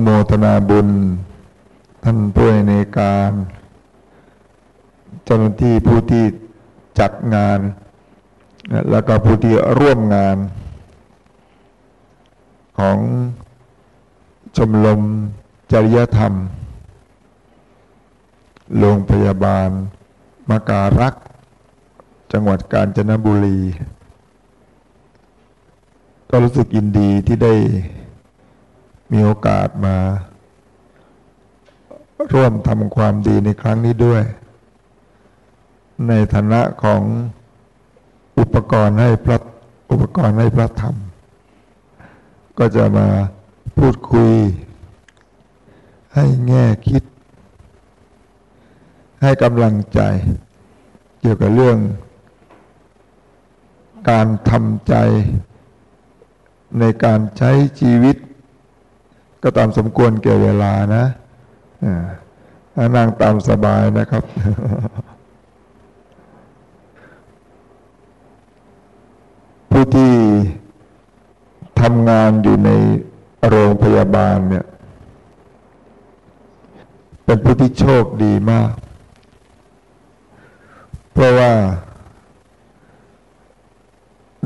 นุโมทนาบุญ ท่านผู้ในการ เจ้าหน้าที่ผู้ที่จัดงาน แล้วก็ผู้ที่ร่วมงาน ของชมรมจริยธรรม โรงพยาบาล มการัก จังหวัดกาญจนบุรี ก็รู้สึกยินดีที่ได้ มีโอกาสมา ร่วมทำความดีในครั้งนี้ด้วย ในฐานะของอุปกรณ์ให้พระอุปกรณ์ให้พระธรรม ก็จะมาพูดคุย ให้แง่คิด ให้กำลังใจ เกี่ยวกับเรื่อง การทำใจในการใช้ชีวิต ก็ตามสมควรเกี่ยวเวลานะนั่งตามสบายนะครับ ผู้ที่ทำงานอยู่ในโรงพยาบาลเนี่ย เป็นผู้ที่โชคดีมาก เพราะว่า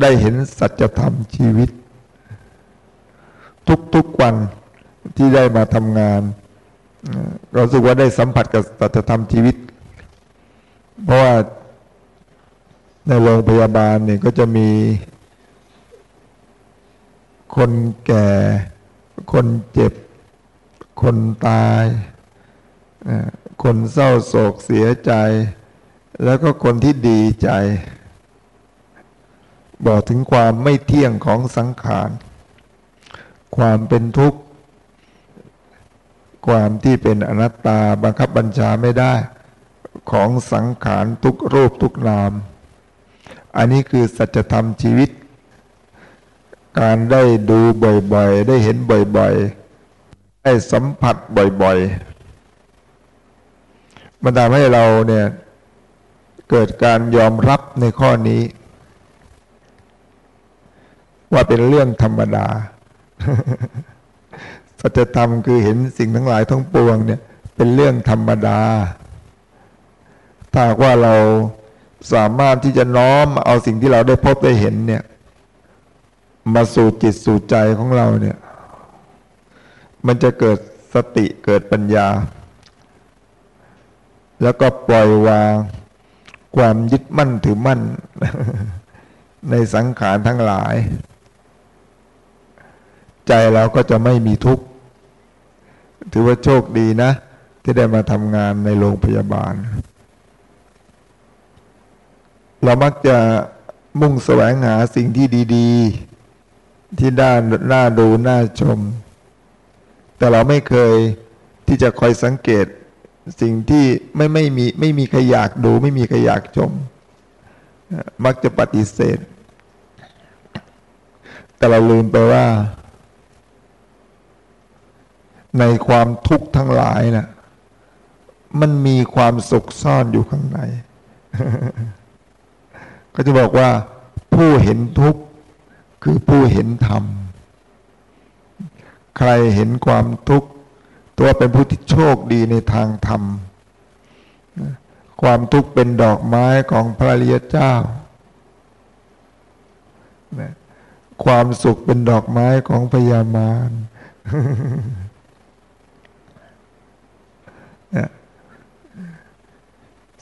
ได้เห็นสัจธรรมชีวิต ทุกๆวัน ที่ได้มาทำงานเราสึกว่าได้สัมผัสกับสัจธรรมชีวิต เพราะว่าในโรงพยาบาลเนี่ยก็จะมี คนแก่ คนเจ็บ คนตาย คนเศร้าโศกเสียใจ แล้วก็คนที่ดีใจ บอกถึงความไม่เที่ยงของสังขาร ความเป็นทุกข์ ความที่เป็นอนัตตาบังคับบัญชาไม่ได้ ของสังขารทุกรูปทุกนาม อันนี้คือสัจธรรมชีวิต การได้ดูบ่อยๆ ได้เห็นบ่อยๆ ได้สัมผัสบ่อยๆ มันทำให้เราเนี่ยเกิดการยอมรับในข้อนี้ ว่าเป็นเรื่องธรรมดา สัจธรรมคือเห็นสิ่งทั้งหลายทั้งปวงเนี่ย เป็นเรื่องธรรมดา ถ้าว่าเราสามารถที่จะน้อมเอาสิ่งที่เราได้พบได้เห็นเนี่ย มาสู่จิตสู่ใจของเราเนี่ย มันจะเกิดสติเกิดปัญญา แล้วก็ปล่อยวางความยึดมั่นถือมั่น ในสังขารทั้งหลาย ใจเราก็จะไม่มีทุกข์ ถือว่าโชคดีนะ ที่ได้มาทำงานในโรงพยาบาล เรามักจะมุ่งแสวงหาสิ่งที่ดี ๆ ที่ด้านน่าดูน่าชม แต่เราไม่เคยที่จะคอยสังเกตสิ่งที่ไม่ไม่มีไม่มีใครอยากดู ไม่มีใครอยากชม มักจะปฏิเสธ แต่เราลืมไปว่า ในความทุกข์ทั้งหลายนะ่ะมันมีความสุขซ่อนอยู่ข้างใน ก็จะบอกว่า ผู้เห็นทุกข์คือผู้เห็นธรรม ใครเห็นความทุกข์ตัวเป็นผู้ที่โชคดีในทางธรรม ความทุกข์เป็นดอกไม้ของพระริยเจ้า ความสุขเป็นดอกไม้ของพญามาร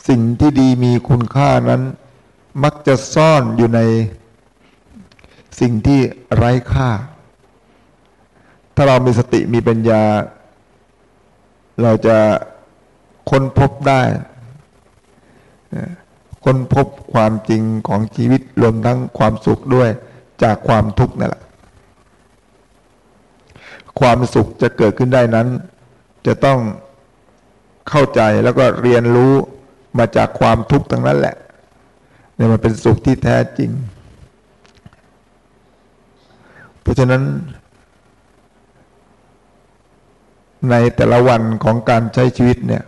สิ่งที่ดีมีคุณค่านั้น มักจะซ่อนอยู่ในสิ่งที่ไร้ค่า ถ้าเรามีสติมีปัญญา เราจะค้นพบได้ค้นพบความจริงของชีวิตรวมทั้งความสุขด้วยจากความทุกข์นั่นแหละ ความสุขจะเกิดขึ้นได้นั้น จะต้องเข้าใจแล้วก็เรียนรู้ มาจากความทุกข์ทั้งนั้นแหละเนี่ยมันเป็นสุขที่แท้จริง เพราะฉะนั้น ในแต่ละวันของการใช้ชีวิตเนี่ย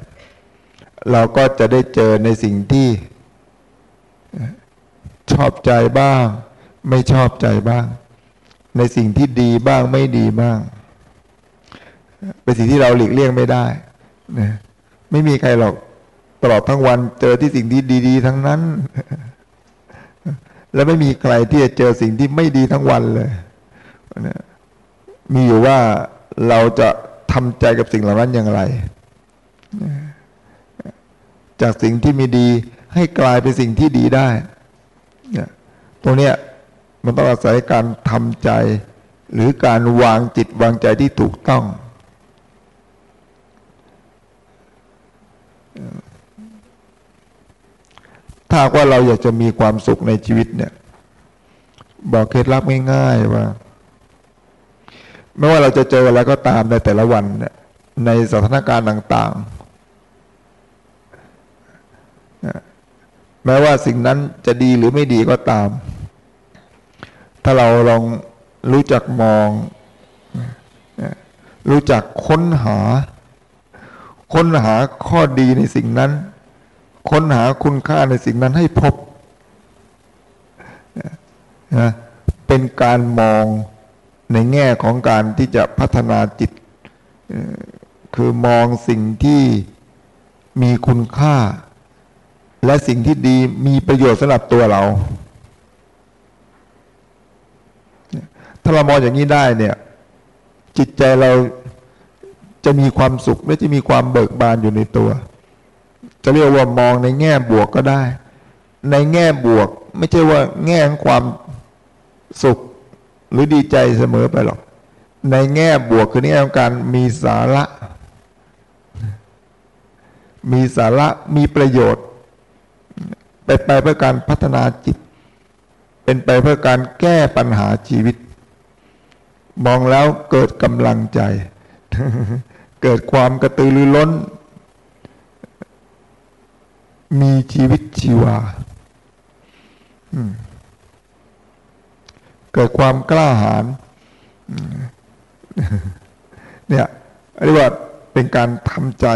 เราก็จะได้เจอในสิ่งที่ ชอบใจบ้าง ไม่ชอบใจบ้าง ในสิ่งที่ดีบ้างไม่ดีบ้าง เป็นสิ่งที่เราหลีกเลี่ยงไม่ได้นะไม่มีใครหรอก ตลอดทั้งวันเจอที่สิ่งที่ดี ๆ ทั้งนั้น และไม่มีใครที่จะเจอสิ่งที่ไม่ดีทั้งวันเลยมีอยู่ว่าเราจะทำใจกับสิ่งเหล่านั้นอย่างไร จากสิ่งที่มีดีให้กลายเป็นสิ่งที่ดีได้ตรงเนี้ยมันต้องอาศัยการทำใจ หรือการวางจิตวางใจที่ถูกต้อง ถ้าว่าเราอยากจะมีความสุขในชีวิตเนี่ย บอกเคล็ดลับง่ายๆว่า ไม่ว่าเราจะเจออะไรก็ตามในแต่ละวันเนี่ยในสถานการณ์ต่างๆ แม้ว่าสิ่งนั้นจะดีหรือไม่ดีก็ตาม ถ้าเราลองรู้จักมอง รู้จักค้นหา ค้นหาข้อดีในสิ่งนั้น ค้นหาคุณค่าในสิ่งนั้นให้พบนะเป็นการมองในแง่ของการที่จะพัฒนาจิต คือมองสิ่งที่มีคุณค่า และสิ่งที่ดีมีประโยชน์สำหรับตัวเรา ถ้าเรามองอย่างนี้ได้เนี่ย จิตใจเราจะมีความสุขและจะมีความเบิกบานอยู่ในตัว จะเรียกว่ามองในแง่บวกก็ได้ ในแง่บวก ไม่ใช่ว่า แง่ของความสุขหรือดีใจเสมอไปหรอก ในแง่บวกคือแง่ของการมีสาระ มีสาระมีประโยชน์ เป็นไปเพื่อการพัฒนาจิต เป็นไปเพื่อการแก้ปัญหาชีวิต มองแล้วเกิดกำลังใจ เกิดความกระตือรือร้น มีชีวิตชีวาเกิดความกล้าหาญเนี่ยเรียกว่าเป็นการทำใจ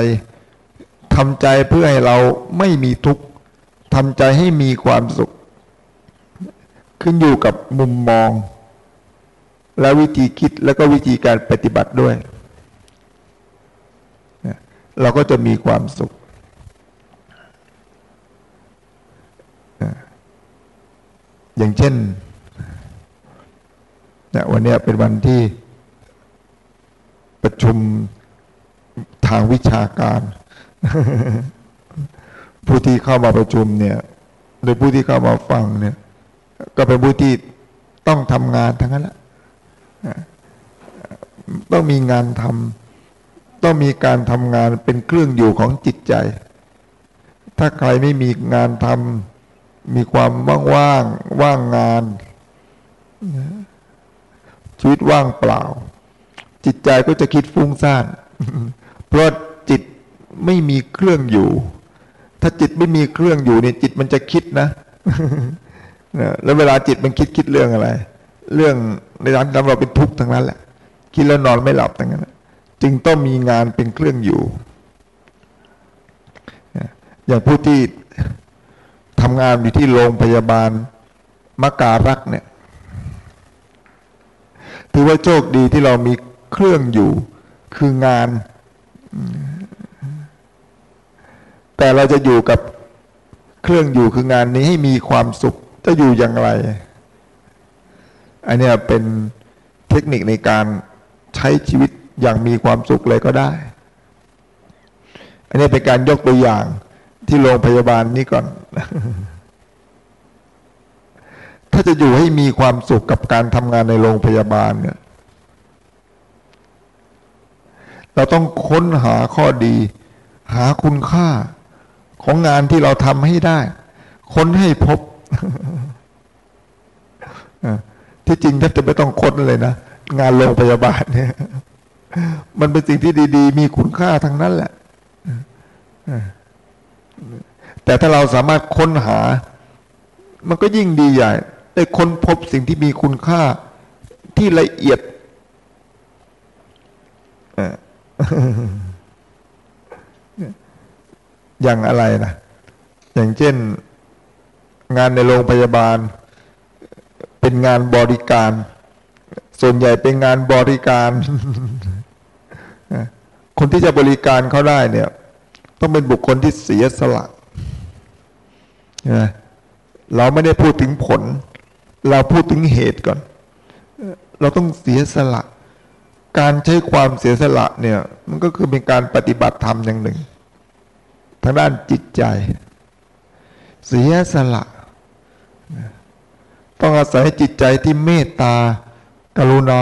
ทำใจเพื่อให้เราไม่มีทุกข์ทำใจให้มีความสุข ขึ้นอยู่กับมุมมอง และวิธีคิดแล้วก็วิธีการปฏิบัติด้วย เราก็จะมีความสุข อย่างเช่นนะวันนี้เป็นวันที่ประชุมทางวิชาการ ผู้ที่เข้ามาประชุมเนี่ยโดยผู้ที่เข้ามาฟังเนี่ย ก็เป็นผู้ที่ต้องทำงานทั้งนั้นแหละต้องมีงานทำต้องมีการทำงานเป็นเครื่องอยู่ของจิตใจ ถ้าใครไม่มีงานทำ มีความว่างๆว่างงานชีวิตว่างเปล่า จิตใจก็จะคิดฟุ้งซ่านเพราะจิตไม่มีเครื่องอยู่ ถ้าจิตไม่มีเครื่องอยู่เนี่ยจิตมันจะคิดนะแล้วเวลาจิตมันคิดคิดเรื่องอะไร เรื่องในร้านทำเราเป็นทุกข์ทั้งนั้นแหละ คิดแล้วนอนไม่หลับทั้งนั้นจึงต้องมีงานเป็นเครื่องอยู่อย่างผู้ที่ ทำงานอยู่ที่โรงพยาบาลมการักเนี่ย ถือว่าโชคดีที่เรามีเครื่องอยู่คืองาน แต่เราจะอยู่กับเครื่องอยู่คืองานนี้ให้มีความสุขจะอยู่อย่างไร อันนี้เป็นเทคนิคในการใช้ชีวิตอย่างมีความสุขเลยก็ได้ อันนี้เป็นการยกตัวอย่าง ที่โรงพยาบาลนี้ก่อน ถ้าจะอยู่ให้มีความสุขกับการทำงานในโรงพยาบาลเนี่ย เราต้องค้นหาข้อดี หาคุณค่าของงานที่เราทำให้ได้ ค้นให้พบ ที่จริงแทบจะไม่ต้องค้นเลยนะ งานโรงพยาบาลเนี่ย มันเป็นสิ่งที่ดี ๆ มีคุณค่าทั้งนั้นแหละ แต่ถ้าเราสามารถค้นหา มันก็ยิ่งดีใหญ่ ได้ค้นพบสิ่งที่มีคุณค่าที่ละเอียดอย่างอะไรนะอย่างเช่นงานในโรงพยาบาล เป็นงานบริการ ส่วนใหญ่เป็นงานบริการ คนที่จะบริการเขาได้เนี่ย ต้องเป็นบุคคลที่เสียสละเราไม่ได้พูดถึงผล เราพูดถึงเหตุก่อน เราต้องเสียสละ การใช้ความเสียสละเนี่ย มันก็คือเป็นการปฏิบัติธรรมอย่างหนึ่ง ทางด้านจิตใจ เสียสละ ต้องอาศัยจิตใจที่เมตตา กรุณา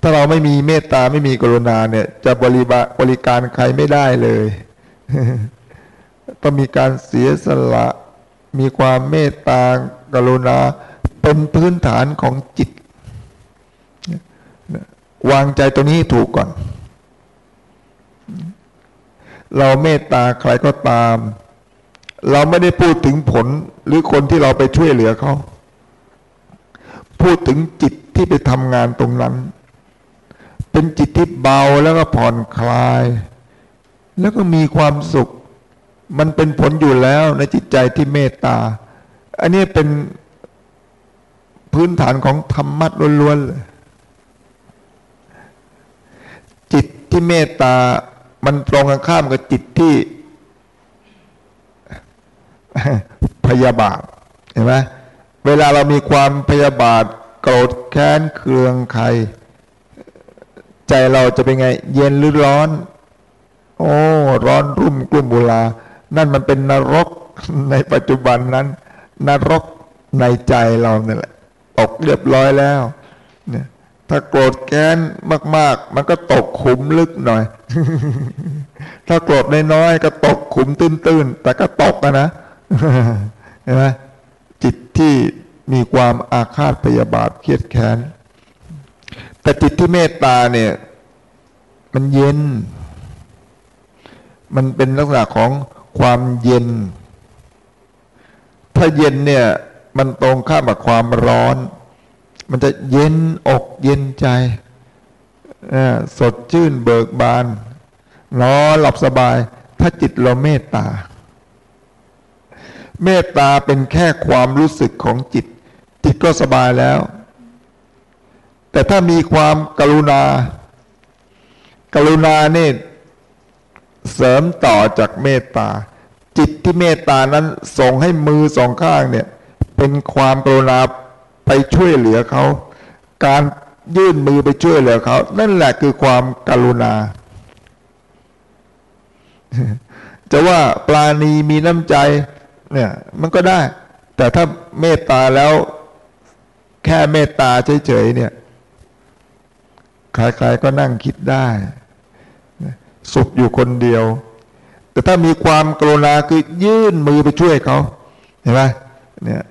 ถ้าเราไม่มีเมตตาไม่มีกรุณาเนี่ย จะบริบาบริการใครไม่ได้เลยต้องมีการเสียสละ มีความเมตตากรุณาเป็นพื้นฐานของจิต วางใจตัวนี้ถูกก่อน เราเมตตาใครก็ตาม เราไม่ได้พูดถึงผลหรือคนที่เราไปช่วยเหลือเขา พูดถึงจิตที่ไปทำงานตรงนั้น เป็นจิตที่เบาแล้วก็ผ่อนคลาย แล้วก็มีความสุข มันเป็นผลอยู่แล้วในจิตใจที่เมตตา อันนี้เป็นพื้นฐานของธรรมะล้วนๆจิตที่เมตตามันตรงกันข้ามกับจิตที่พยาบาทเห็นไหมเวลาเรามีความพยาบาทโกรธแค้นเคืองใคร ใจเราจะเป็นไง เย็นหรือร้อน โอ้ ร้อนรุ่มกลุ่มบุลา นั่นมันเป็นนรกในปัจจุบันนั้น นรกในใจเราเนี่ยแหละตกเรียบร้อยแล้ว เนี่ย ถ้าโกรธแค้นมาก ๆ มันก็ตกขุมลึกหน่อย ถ้าโกรธน้อยๆก็ตกขุมตื้นๆ แต่ก็ตกนะเห็นไหมจิตที่มีความอาฆาตพยาบาทเครียดแค้น แต่จิตที่เมตตาเนี่ย มันเย็น มันเป็นลักษณะของความเย็น ถ้าเย็นเนี่ย มันตรงข้ามกับความร้อน มันจะเย็นอกเย็นใจสดชื่นเบิกบานนอนหลับสบาย ถ้าจิตเราเมตตา เมตตาเป็นแค่ความรู้สึกของจิต จิตก็สบายแล้ว แต่ถ้ามีความกรุณา กรุณาเนี่ยเสริมต่อจากเมตตา จิตที่เมตตานั้นส่งให้มือสองข้างเนี่ย เป็นความกรุณาไปช่วยเหลือเขา การยื่นมือไปช่วยเหลือเขา นั่นแหละคือความกรุณา จะว่าปลาณีมีน้ำใจเนี่ยมันก็ได้ แต่ถ้าเมตตาแล้วแค่เมตตาเฉยๆเนี่ย ใครๆก็นั่งคิดได้ สุขอยู่คนเดียว แต่ถ้ามีความกรุณาคือยื่นมือไปช่วยเขาเห็นไหมเนี่ย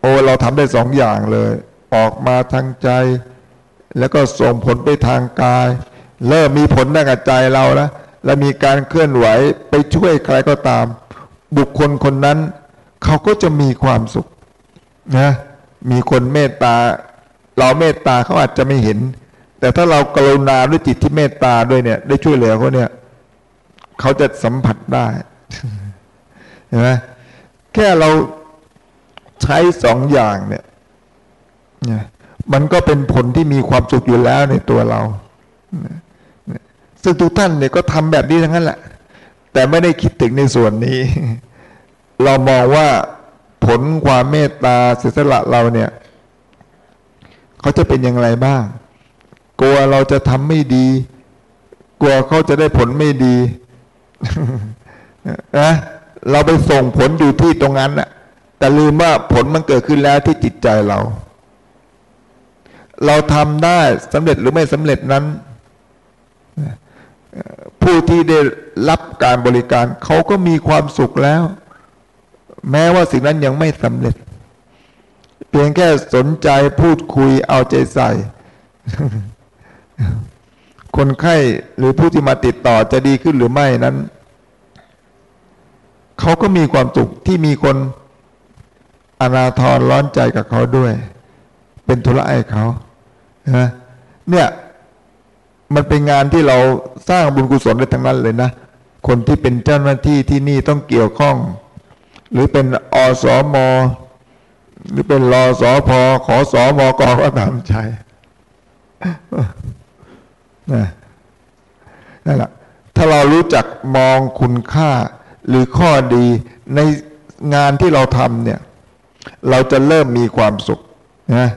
โอ้เราทำได้สองอย่างเลย ออกมาทางใจ แล้วก็ส่งผลไปทางกาย เริ่มมีผลในกับใจเราแล้วและมีการเคลื่อนไหวไปช่วยใครก็ตาม บุคคลคนนั้น เขาก็จะมีความสุขนะมีคนเมตตา เราเมตตาเขาอาจจะไม่เห็น แต่ถ้าเรากรุณาด้วยจิตที่เมตตาด้วยเนี่ย ได้ช่วยเหลือเขาเนี่ยเขาจะสัมผัสได้เห็นไหมแค่เราใช้สองอย่างเนี่ยมันก็เป็นผลที่มีความสุขอยู่แล้วในตัวเรา ซึ่งทุกท่านเนี่ยก็ทำแบบนี้ทั้งนั้นแหละ แต่ไม่ได้คิดถึงในส่วนนี้ เรามองว่าผลความเมตตาเสียสละเราเนี่ย เขาจะเป็นอย่างไรบ้าง กลัวเราจะทำไม่ดี กลัวเขาจะได้ผลไม่ดีนะเราไปส่งผลอยู่ที่ตรงนั้นนะแต่ลืมว่าผลมันเกิดขึ้นแล้วที่จิตใจเรา เราทำได้สำเร็จหรือไม่สำเร็จนั้น ผู้ที่ได้รับการบริการเขาก็มีความสุขแล้ว แม้ว่าสิ่งนั้นยังไม่สำเร็จ เพียงแค่สนใจพูดคุยเอาใจใส่ คนไข้หรือผู้ที่มาติดต่อจะดีขึ้นหรือไม่นั้น เขาก็มีความสุขที่มีคนอนาทรร้อนใจกับเขาด้วย เป็นธุระให้เขานะเนี่ยมันเป็นงานที่เราสร้างบุญกุศลได้ทั้งนั้นเลยนะ คนที่เป็นเจ้าหน้าที่ที่นี่ต้องเกี่ยวข้อง หรือเป็นอสอมหรือเป็นรอสอพอขอสอมอกอก็ตามใจ นั่นแหละถ้าเรารู้จักมองคุณค่าหรือข้อดีในงานที่เราทำเนี่ย เราจะเริ่มมีความสุขนะ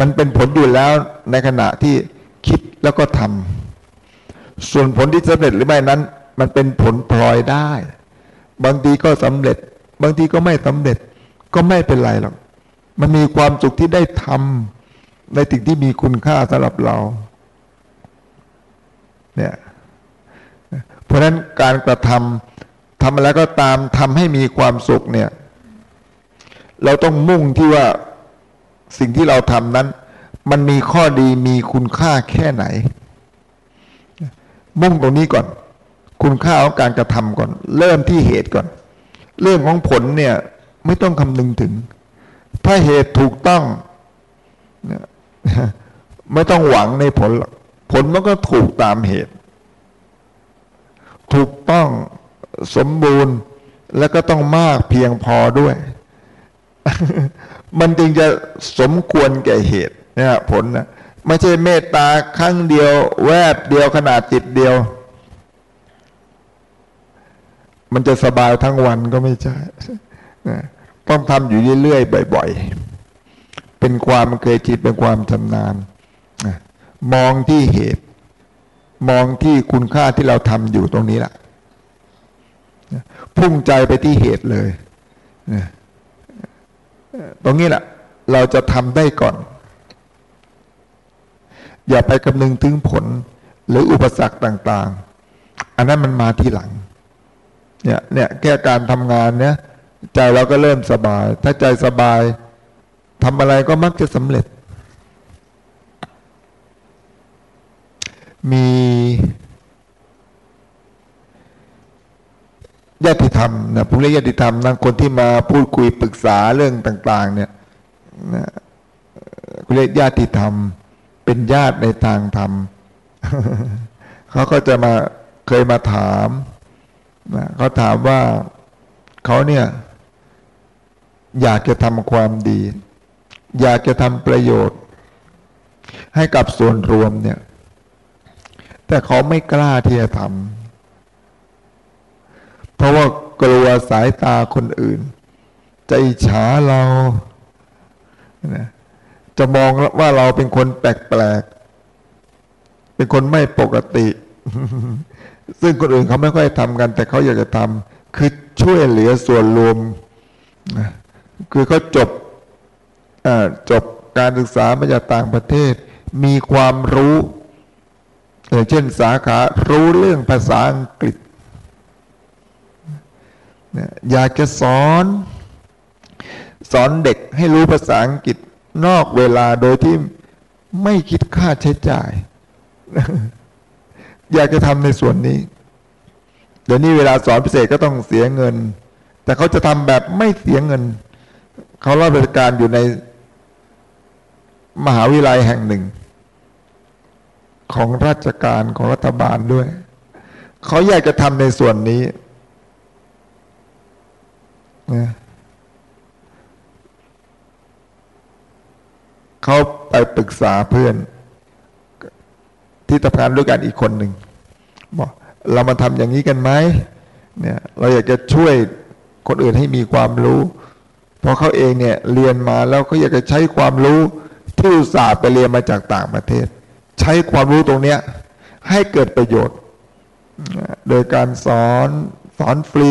มันเป็นผลอยู่แล้วในขณะที่คิดแล้วก็ทำส่วนผลที่สำเร็จหรือไม่นั้น มันเป็นผลพลอยได้ บางทีก็สำเร็จ บางทีก็ไม่สำเร็จก็ไม่เป็นไรหรอก มันมีความสุขที่ได้ทำในสิ่งที่มีคุณค่าสำหรับเรา เนี่ยเพราะฉะนั้นการกระทำทำอะไรก็ตามทำให้มีความสุขเนี่ย เราต้องมุ่งที่ว่าสิ่งที่เราทำนั้น มันมีข้อดีมีคุณค่าแค่ไหน มุ่งตรงนี้ก่อน คุณค่าของการกระทำก่อน เริ่มที่เหตุก่อน เรื่องของผลเนี่ยไม่ต้องคำนึงถึง ถ้าเหตุถูกต้อง ไม่ต้องหวังในผล ผลมันก็ถูกตามเหตุ ถูกต้องสมบูรณ์แล้วก็ต้องมากเพียงพอด้วย มันจึงจะสมควรแก่เหตุเนี่ยผลนะไม่ใช่เมตตาครั้งเดียวแวบเดียวขนาดจิตเดียว มันจะสบายทั้งวันก็ไม่ใช่ต้องทำอยู่เรื่อยๆบ่อย ๆ เป็นความเคยจิตเป็นความชำนาญ มองที่เหตุ มองที่คุณค่าที่เราทำอยู่ตรงนี้แหละพุ่งใจไปที่เหตุเลยตรงนี้แหละ เราจะทำได้ก่อน อย่าไปคำนึงถึงผลหรืออุปสรรคต่าง ๆ อันนั้นมันมาทีหลัง เนี่ยเนี่ยแค่การทำงานเนี่ย ใจเราก็เริ่มสบาย ถ้าใจสบายทำอะไรก็มักจะสำเร็จ มีญาติธรรมนะผมเรียกญาติธรรมนะคนที่มาพูดคุยปรึกษาเรื่องต่าง ๆ เนี่ยนะเรียกญาติธรรม เป็นญาติในทางธรรมเขาก็จะมาเคยมาถามนะเขาถามว่าเขาเนี่ย อยากจะทำความดี อยากจะทำประโยชน์ ให้กับส่วนรวมเนี่ย แต่เขาไม่กล้าที่จะทำเพราะว่ากลัวสายตาคนอื่น จะอิจฉาเราจะมองว่าเราเป็นคนแปลกๆ เป็นคนไม่ปกติ ซึ่งคนอื่นเขาไม่ค่อยทำกัน แต่เขาอยากจะทำคือช่วยเหลือส่วนรวม คือเขาจบจบการศึกษามาจากต่างประเทศ มีความรู้ อย่างเช่นสาขารู้เรื่องภาษาอังกฤษ อยากจะสอน สอนเด็กให้รู้ภาษาอังกฤษนอกเวลาโดยที่ไม่คิดค่าใช้จ่าย อยากจะทำในส่วนนี้ เดี๋ยวนี้เวลาสอนพิเศษก็ต้องเสียเงิน แต่เขาจะทำแบบไม่เสียเงิน เขารับบริการอยู่ในมหาวิทยาลัยแห่งหนึ่ง ของราชการของรัฐบาลด้วย เขาอยากจะทำในส่วนนี้เขาไปปรึกษาเพื่อน ที่ทำงานด้วยกันอีกคนหนึ่งบอกเรามาทำอย่างนี้กันไหมเนี่ยเราอยากจะช่วยคนอื่นให้มีความรู้พราะเขาเองเนี่ยเรียนมาแล้วเขาอยากจะใช้ความรู้ที่อุตส่าห์ไปเรียนมาจากต่างประเทศ ใช้ความรู้ตรงนี้ให้เกิดประโยชน์ โดยการสอนสอนฟรี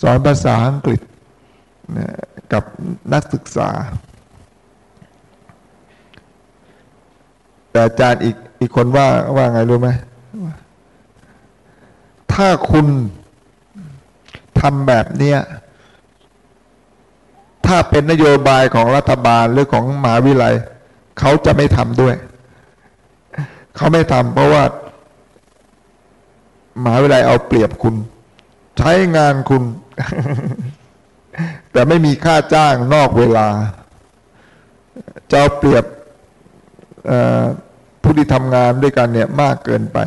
สอนภาษาอังกฤษกับนักศึกษา แต่อาจารย์อีกอีกคนว่าว่าไงรู้ไหมถ้าคุณทำแบบเนี้ยถ้าเป็นนโยบายของรัฐบาลหรือของมหาวิทยาลัย เขาจะไม่ทำด้วย เขาไม่ทำเพราะว่าหมหาวิทยาลัยเอาเปรียบคุณ ใช้งานคุณ แต่ไม่มีค่าจ้างนอกเวลาจะเอาเปรียบผู้ที่ทำงานด้วยกันเนี่ยมากเกินไป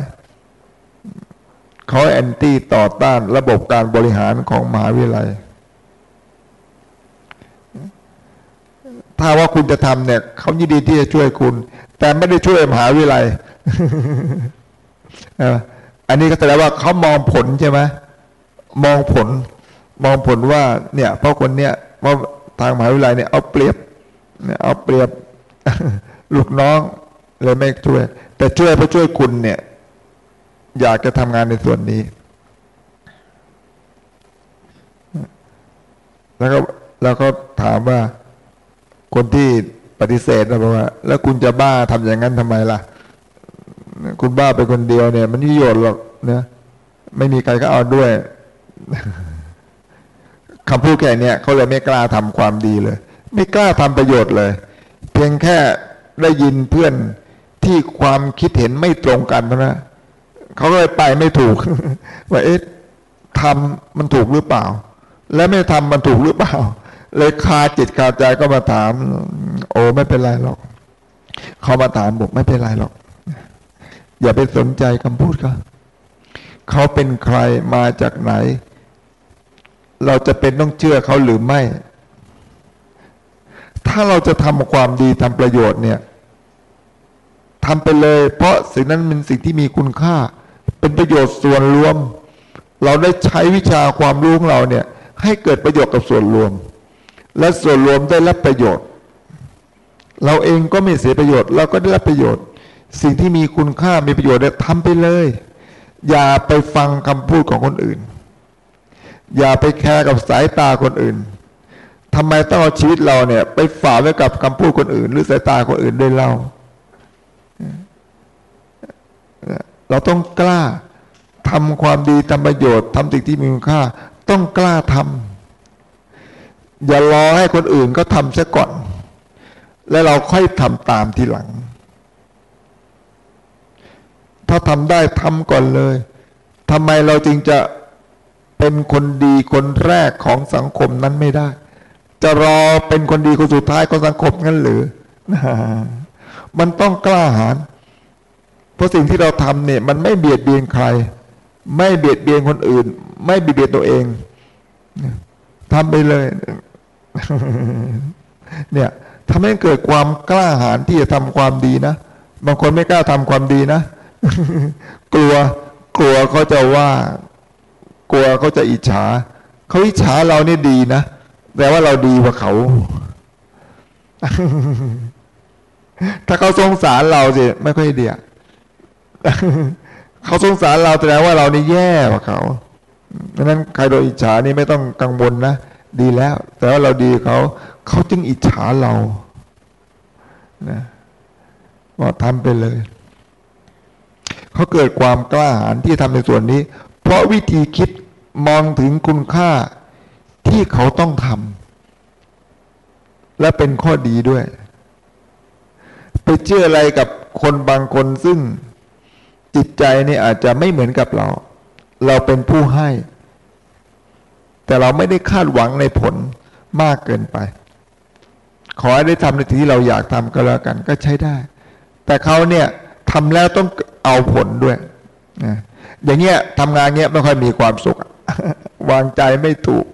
เขาแอนตี้ต่อต้านระบบการบริหารของมหาวิทยาลัยถถ้าว่าคุณจะทำเนี่ยเขายินดีที่จะช่วยคุณ แต่ไม่ได้ช่วยมหาวิทยาลัยอันนี้ก็แสดงว่าเขามองผลใช่ไหมมองผล มองผลว่า เนี่ย เพราะคนเนี้ยว่าทางมหาวิทยาลัยเนี่ยเอาเปรียบเนี่ยเอาเปรียบลูกน้องเลยไม่ช่วย แต่ช่วยเพราะช่วยคุณเนี่ย อยากจะทำงานในส่วนนี้ แล้วก็แล้วก็ถามว่าคนที่ ปฏิเสธนะบอกว่า แล้วคุณจะบ้าทำอย่างนั้นทำไมล่ะ คุณบ้าไปคนเดียวเนี่ย มันนิยมหรอกเนะไม่มีใครก็เอาด้วยคำพูดแค่นี้เขาเลยไม่กล้าทำความดีเลย ไม่กล้าทำประโยชน์เลย เพียงแค่ได้ยินเพื่อนที่ความคิดเห็นไม่ตรงกันนะเขาก็เลยไปไม่ถูก ว่าเอ๊ะทำมันถูกหรือเปล่า และไม่ทำมันถูกหรือเปล่า เลยคาจิตคาใจก็มาถาม โอ้ไม่เป็นไรหรอก เขามาถามบอกไม่เป็นไรหรอก อย่าไปสนใจคำพูดเขาเขาเป็นใครมาจากไหน เราจะเป็นต้องเชื่อเขาหรือไม่ ถ้าเราจะทำความดีทำประโยชน์เนี่ยทำไปเลย เพราะสิ่งนั้นเป็นสิ่งที่มีคุณค่า เป็นประโยชน์ส่วนรวม เราได้ใช้วิชาความรู้ของเราเนี่ย ให้เกิดประโยชน์กับส่วนรวม และส่วนรวมได้รับประโยชน์ เราเองก็ไม่เสียประโยชน์ เราก็ได้รับประโยชน์ สิ่งที่มีคุณค่ามีประโยชน์เนี่ยทำไปเลย อย่าไปฟังคำพูดของคนอื่น อย่าไปแคร์กับสายตาคนอื่นทำไมต้องเอาชีวิตเราเนี่ย ไปฝ่าไว้กับคำพูดคนอื่น หรือสายตาคนอื่นด้วยเล่าเราต้องกล้าทำความดีทำประโยชน์ทำสิ่งที่มีคุณค่า ต้องกล้าทำ อย่ารอให้คนอื่นก็ทำซะก่อน แล้วเราค่อยทำตามทีหลัง ถ้าทำได้ทำก่อนเลยทำไมเราจึงจะเป็นคนดีคนแรกของสังคมนั้นไม่ได้ จะรอเป็นคนดีคนสุดท้ายของสังคมงั้นหรือ มันต้องกล้าหาญเพราะสิ่งที่เราทำเนี่ย มันไม่เบียดเบียนใคร ไม่เบียดเบียนคนอื่น ไม่เบียดเบียนตัวเองทำไปเลย เนี่ยทำให้เกิดความกล้าหาญที่จะทำความดีนะ บางคนไม่กล้าทำความดีนะ กลัวกลัวเขาจะว่า กลัวเขาจะอิจฉาเขาอิจฉาเรานี่ดีนะแต่ว่าเราดีกว่าเขา ถ้าเขาสงสารเราสิไม่ค่อยเดียเขาสงสารเราแสดงว่าเรานี่แย่กว่าเขาดังนั้นใครโดนอิจฉานี่ไม่ต้องกังวลนะ ดีแล้ว แต่ว่าเราดีเขาเขาจึงอิจฉาเรานะว่าทำไปเลย เขาเกิดความกล้าหาญที่ทำในส่วนนี้ เพราะวิธีคิดมองถึงคุณค่าที่เขาต้องทำและเป็นข้อดีด้วย ไปเชื่ออะไรกับคนบางคนซึ่งจิตใจนี่อาจจะไม่เหมือนกับเรา เราเป็นผู้ให้ แต่เราไม่ได้คาดหวังในผลมากเกินไป ขอให้ได้ทำในสิ่งที่เราอยากทำก็แล้วกันก็ใช้ได้ แต่เขาเนี่ยทำแล้วต้องเอาผลด้วยนะอย่างเงี้ยทำงานเงี้ยไม่ค่อยมีความสุข วางใจไม่ถูก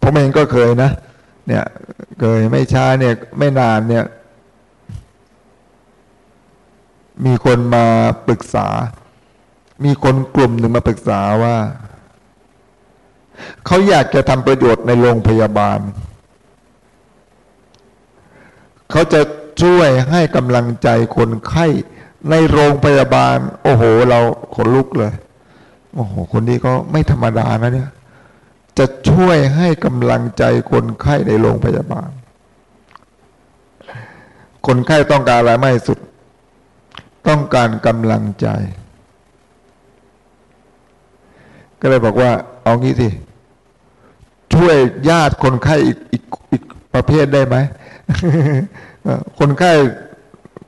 ผมเองก็เคยนะ เนี่ยเคยไม่ช้าเนี่ยไม่นานเนี่ย มีคนมาปรึกษา มีคนกลุ่มหนึ่งมาปรึกษาว่า เขาอยากจะทำประโยชน์ในโรงพยาบาล เขาจะช่วยให้กำลังใจคนไข้ในโรงพยาบาล โอ้โห เราขนลุกเลย โอ้โห คนนี้ก็ไม่ธรรมดานะเนี่ย จะช่วยให้กำลังใจคนไข้ในโรงพยาบาล คนไข้ต้องการอะไรไม่สุด ต้องการกำลังใจ ก็เลยบอกว่าเอางี้สิช่วยญาติคนไข้อีกอีกอีกประเภทได้ไหมคนไข้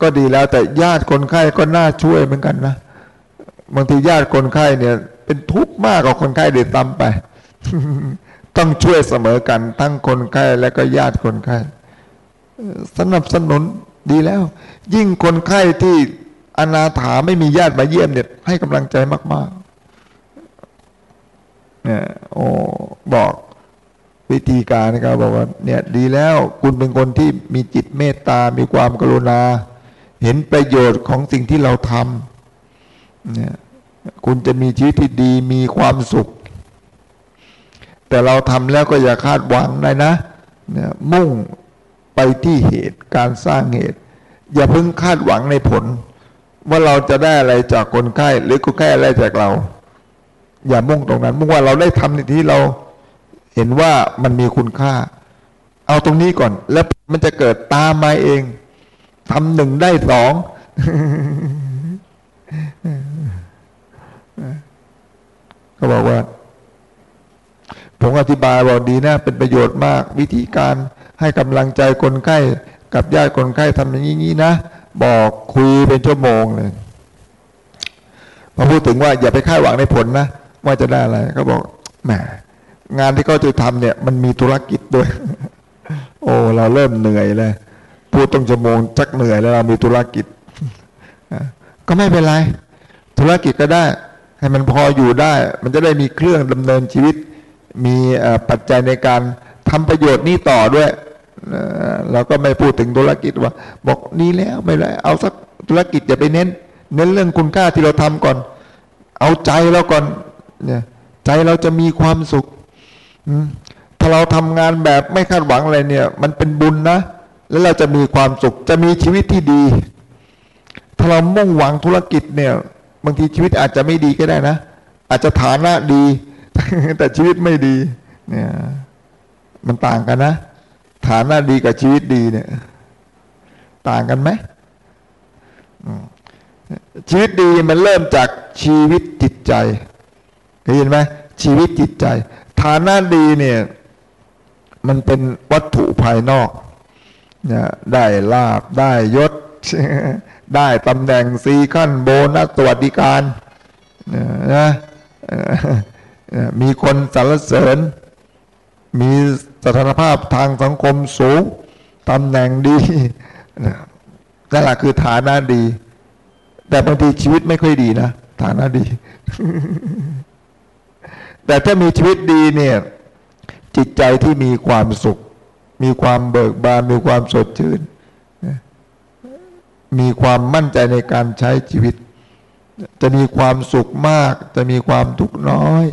ก็ดีแล้ว แต่ญาติคนไข้ก็น่าช่วยเหมือนกันนะบางทีญาติคนไข้เนี่ย เป็นทุกข์มากกว่าคนไข้เดือดตำไป ต้องช่วยเสมอกันทั้งคนไข้และก็ญาติคนไข้สนับสนุนดีแล้ว ยิ่งคนไข้ที่อนาถาไม่มีญาติมาเยี่ยมเนี่ย ให้กำลังใจมาก ๆ เนี่ยโอ้บอกวิธีการนะครับบอกว่าเนี่ยดีแล้วคุณเป็นคนที่มีจิตเมตตา มีความกรุณา เห็นประโยชน์ของสิ่งที่เราทำเนี่ยคุณจะมีชีวิตที่ดีมีความสุข แต่เราทำแล้วก็อย่าคาดหวังเลยนะเนี่ยมุ่งไปที่เหตุการสร้างเหตุ อย่าเพิ่งคาดหวังในผล ว่าเราจะได้อะไรจากคนไข้หรือคนไข้อะไรจากเรา อย่ามุ่งตรงนั้น มุ่งว่าเราได้ทำในที่เราเห็นว่ามันมีคุณค่า เอาตรงนี้ก่อน แล้วมันจะเกิดตามมาเองทำหนึ่งได้สองก็บอกว่า ผมอธิบายบอกดีนะ เป็นประโยชน์มาก วิธีการให้กำลังใจคนไข้กับญาติคนไข้ทำอย่างนี้นะ บอกคุยเป็นชั่วโมงเลยพอพูดถึงว่าอย่าไปคาดหวังในผลนะ ว่าจะได้อะไรก็บอกแหมงานที่เขาจะทำเนี่ย มันมีธุรกิจด้วย โอ้ เราเริ่มเหนื่อยเลยพูดต้องชั่วโมงจักเหนื่อยแล้วเรามีธุรกิจก็ไม่เป็นไร ธุรกิจก็ได้ ให้มันพออยู่ได้ มันจะได้มีเครื่องดำเนินชีวิต มีปัจจัยในการทำประโยชน์นี้ต่อด้วยเราก็ไม่พูดถึงธุรกิจว่า บอกนี้แล้วไม่ได้เอาสักธุรกิจอย่าไปเน้น เน้นเรื่องคุณค่าที่เราทำก่อน เอาใจเราก่อน เนี่ยใจเราจะมีความสุขถ้าเราทำงานแบบไม่คาดหวังอะไรเนี่ย มันเป็นบุญนะ แล้วเราจะมีความสุข จะมีชีวิตที่ดี ถ้าเรามุ่งหวังธุรกิจเนี่ย บางทีชีวิตอาจจะไม่ดีก็ได้นะ อาจจะฐานะดี แต่ชีวิตไม่ดี เนี่ย มันต่างกันนะ ฐานะดีกับชีวิตดีเนี่ย ต่างกันไหมชีวิตดีมันเริ่มจากชีวิตจิตใจ เห็นไหมชีวิตจิตใจ ฐานะดีเนี่ยมันเป็นวัตถุภายนอกเนี่ยได้ลาบได้ยศ ได้ตำแหน่งซีขั้นโบนัสสวัสดิการนะมีคนสรรเสริญ มีสถานภาพทางสังคมสูงตำแหน่งดีนั่นแหละคือฐานะดี แต่บางทีชีวิตไม่ค่อยดีนะ ฐานะดี แต่ถ้ามีชีวิตดีเนี่ยจิตใจที่มีความสุข มีความเบิกบาน มีความสดชื่น มีความมั่นใจในการใช้ชีวิต จะมีความสุขมาก จะมีความทุกข์น้อย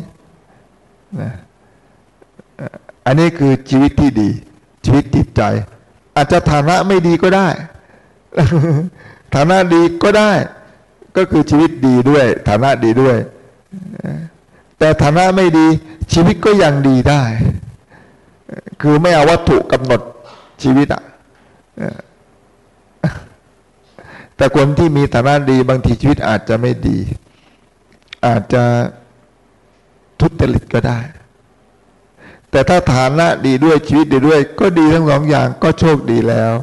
อันนี้คือชีวิตที่ดี ชีวิตจิตใจ อาจจะฐานะไม่ดีก็ได้ ฐานะดีก็ได้ ก็คือชีวิตดีด้วย ฐานะดีด้วย แต่ฐานะไม่ดีชีวิตก็ยังดีได้ คือไม่เอาวัตถุกำหนดชีวิตอะแต่คนที่มีฐานะดีบางทีชีวิตอาจจะไม่ดี อาจจะทุจริตก็ได้ แต่ถ้าฐานะดีด้วยชีวิตดีด้วย ก็ดีทั้งสองอย่างก็โชคดีแล้ว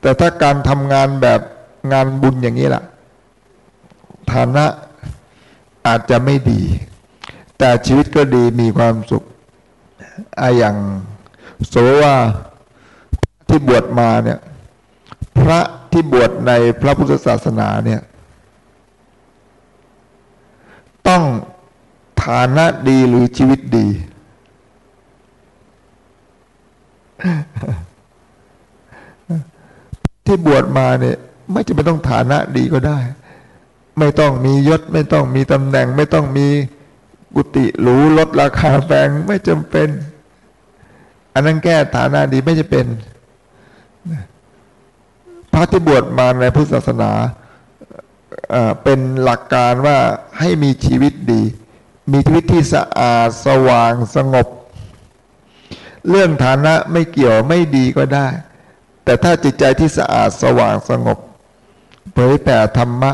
แต่ถ้าการทำงานแบบงานบุญอย่างนี้ล่ะ ฐานะ อาจจะไม่ดี แต่ชีวิตก็ดีมีความสุขออย่างโสว่าที่บวชมาเนี่ยพระที่บวชในพระพุทธศาสนาเนี่ย ต้องฐานะดีหรือชีวิตดี ที่บวชมาเนี่ย ไม่จะไม่ต้องฐานะดีก็ได้ ไม่ต้องมียศ ไม่ต้องมีตำแหน่ง ไม่ต้องมีกุฏิหรูลดราคาแพงไม่จำเป็น อันนั้นแก้ฐานะดีไม่จะเป็นพระที่บวชมาในพุทธศาสนาเป็นหลักการว่าให้มีชีวิตดี มีชีวิตที่สะอาดสว่างสงบ เรื่องฐานะไม่เกี่ยวไม่ดีก็ได้ แต่ถ้าจิตใจที่สะอาดสว่างสงบ เผยแผ่ธรรมะ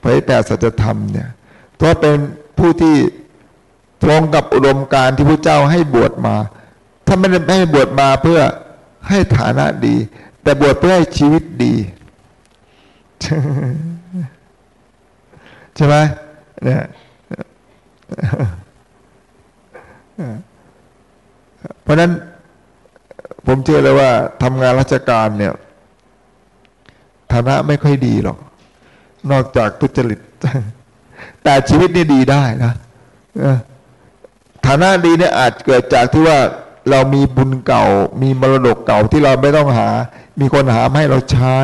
เผยแผ่สัจธรรมเนี่ยเพราะเป็นผู้ที่ตรงกับอุดมการที่พระเจ้าให้บวชมา ถ้าไม่ได้ให้บวชมาเพื่อให้ฐานะดี แต่บวชเพื่อให้ชีวิตดี ใช่ไหมเนี่ยเพราะนั้นผมเชื่อเลยว่าทำงานราชการเนี่ย ฐานะไม่ค่อยดีหรอก นอกจากทุจริต แต่ชีวิตนี่ดีได้นะฐานะดีเนี่ยอาจเกิดจากที่ว่าเรามีบุญเก่า มีมรดกเก่าที่เราไม่ต้องหา มีคนหามให้เราใช้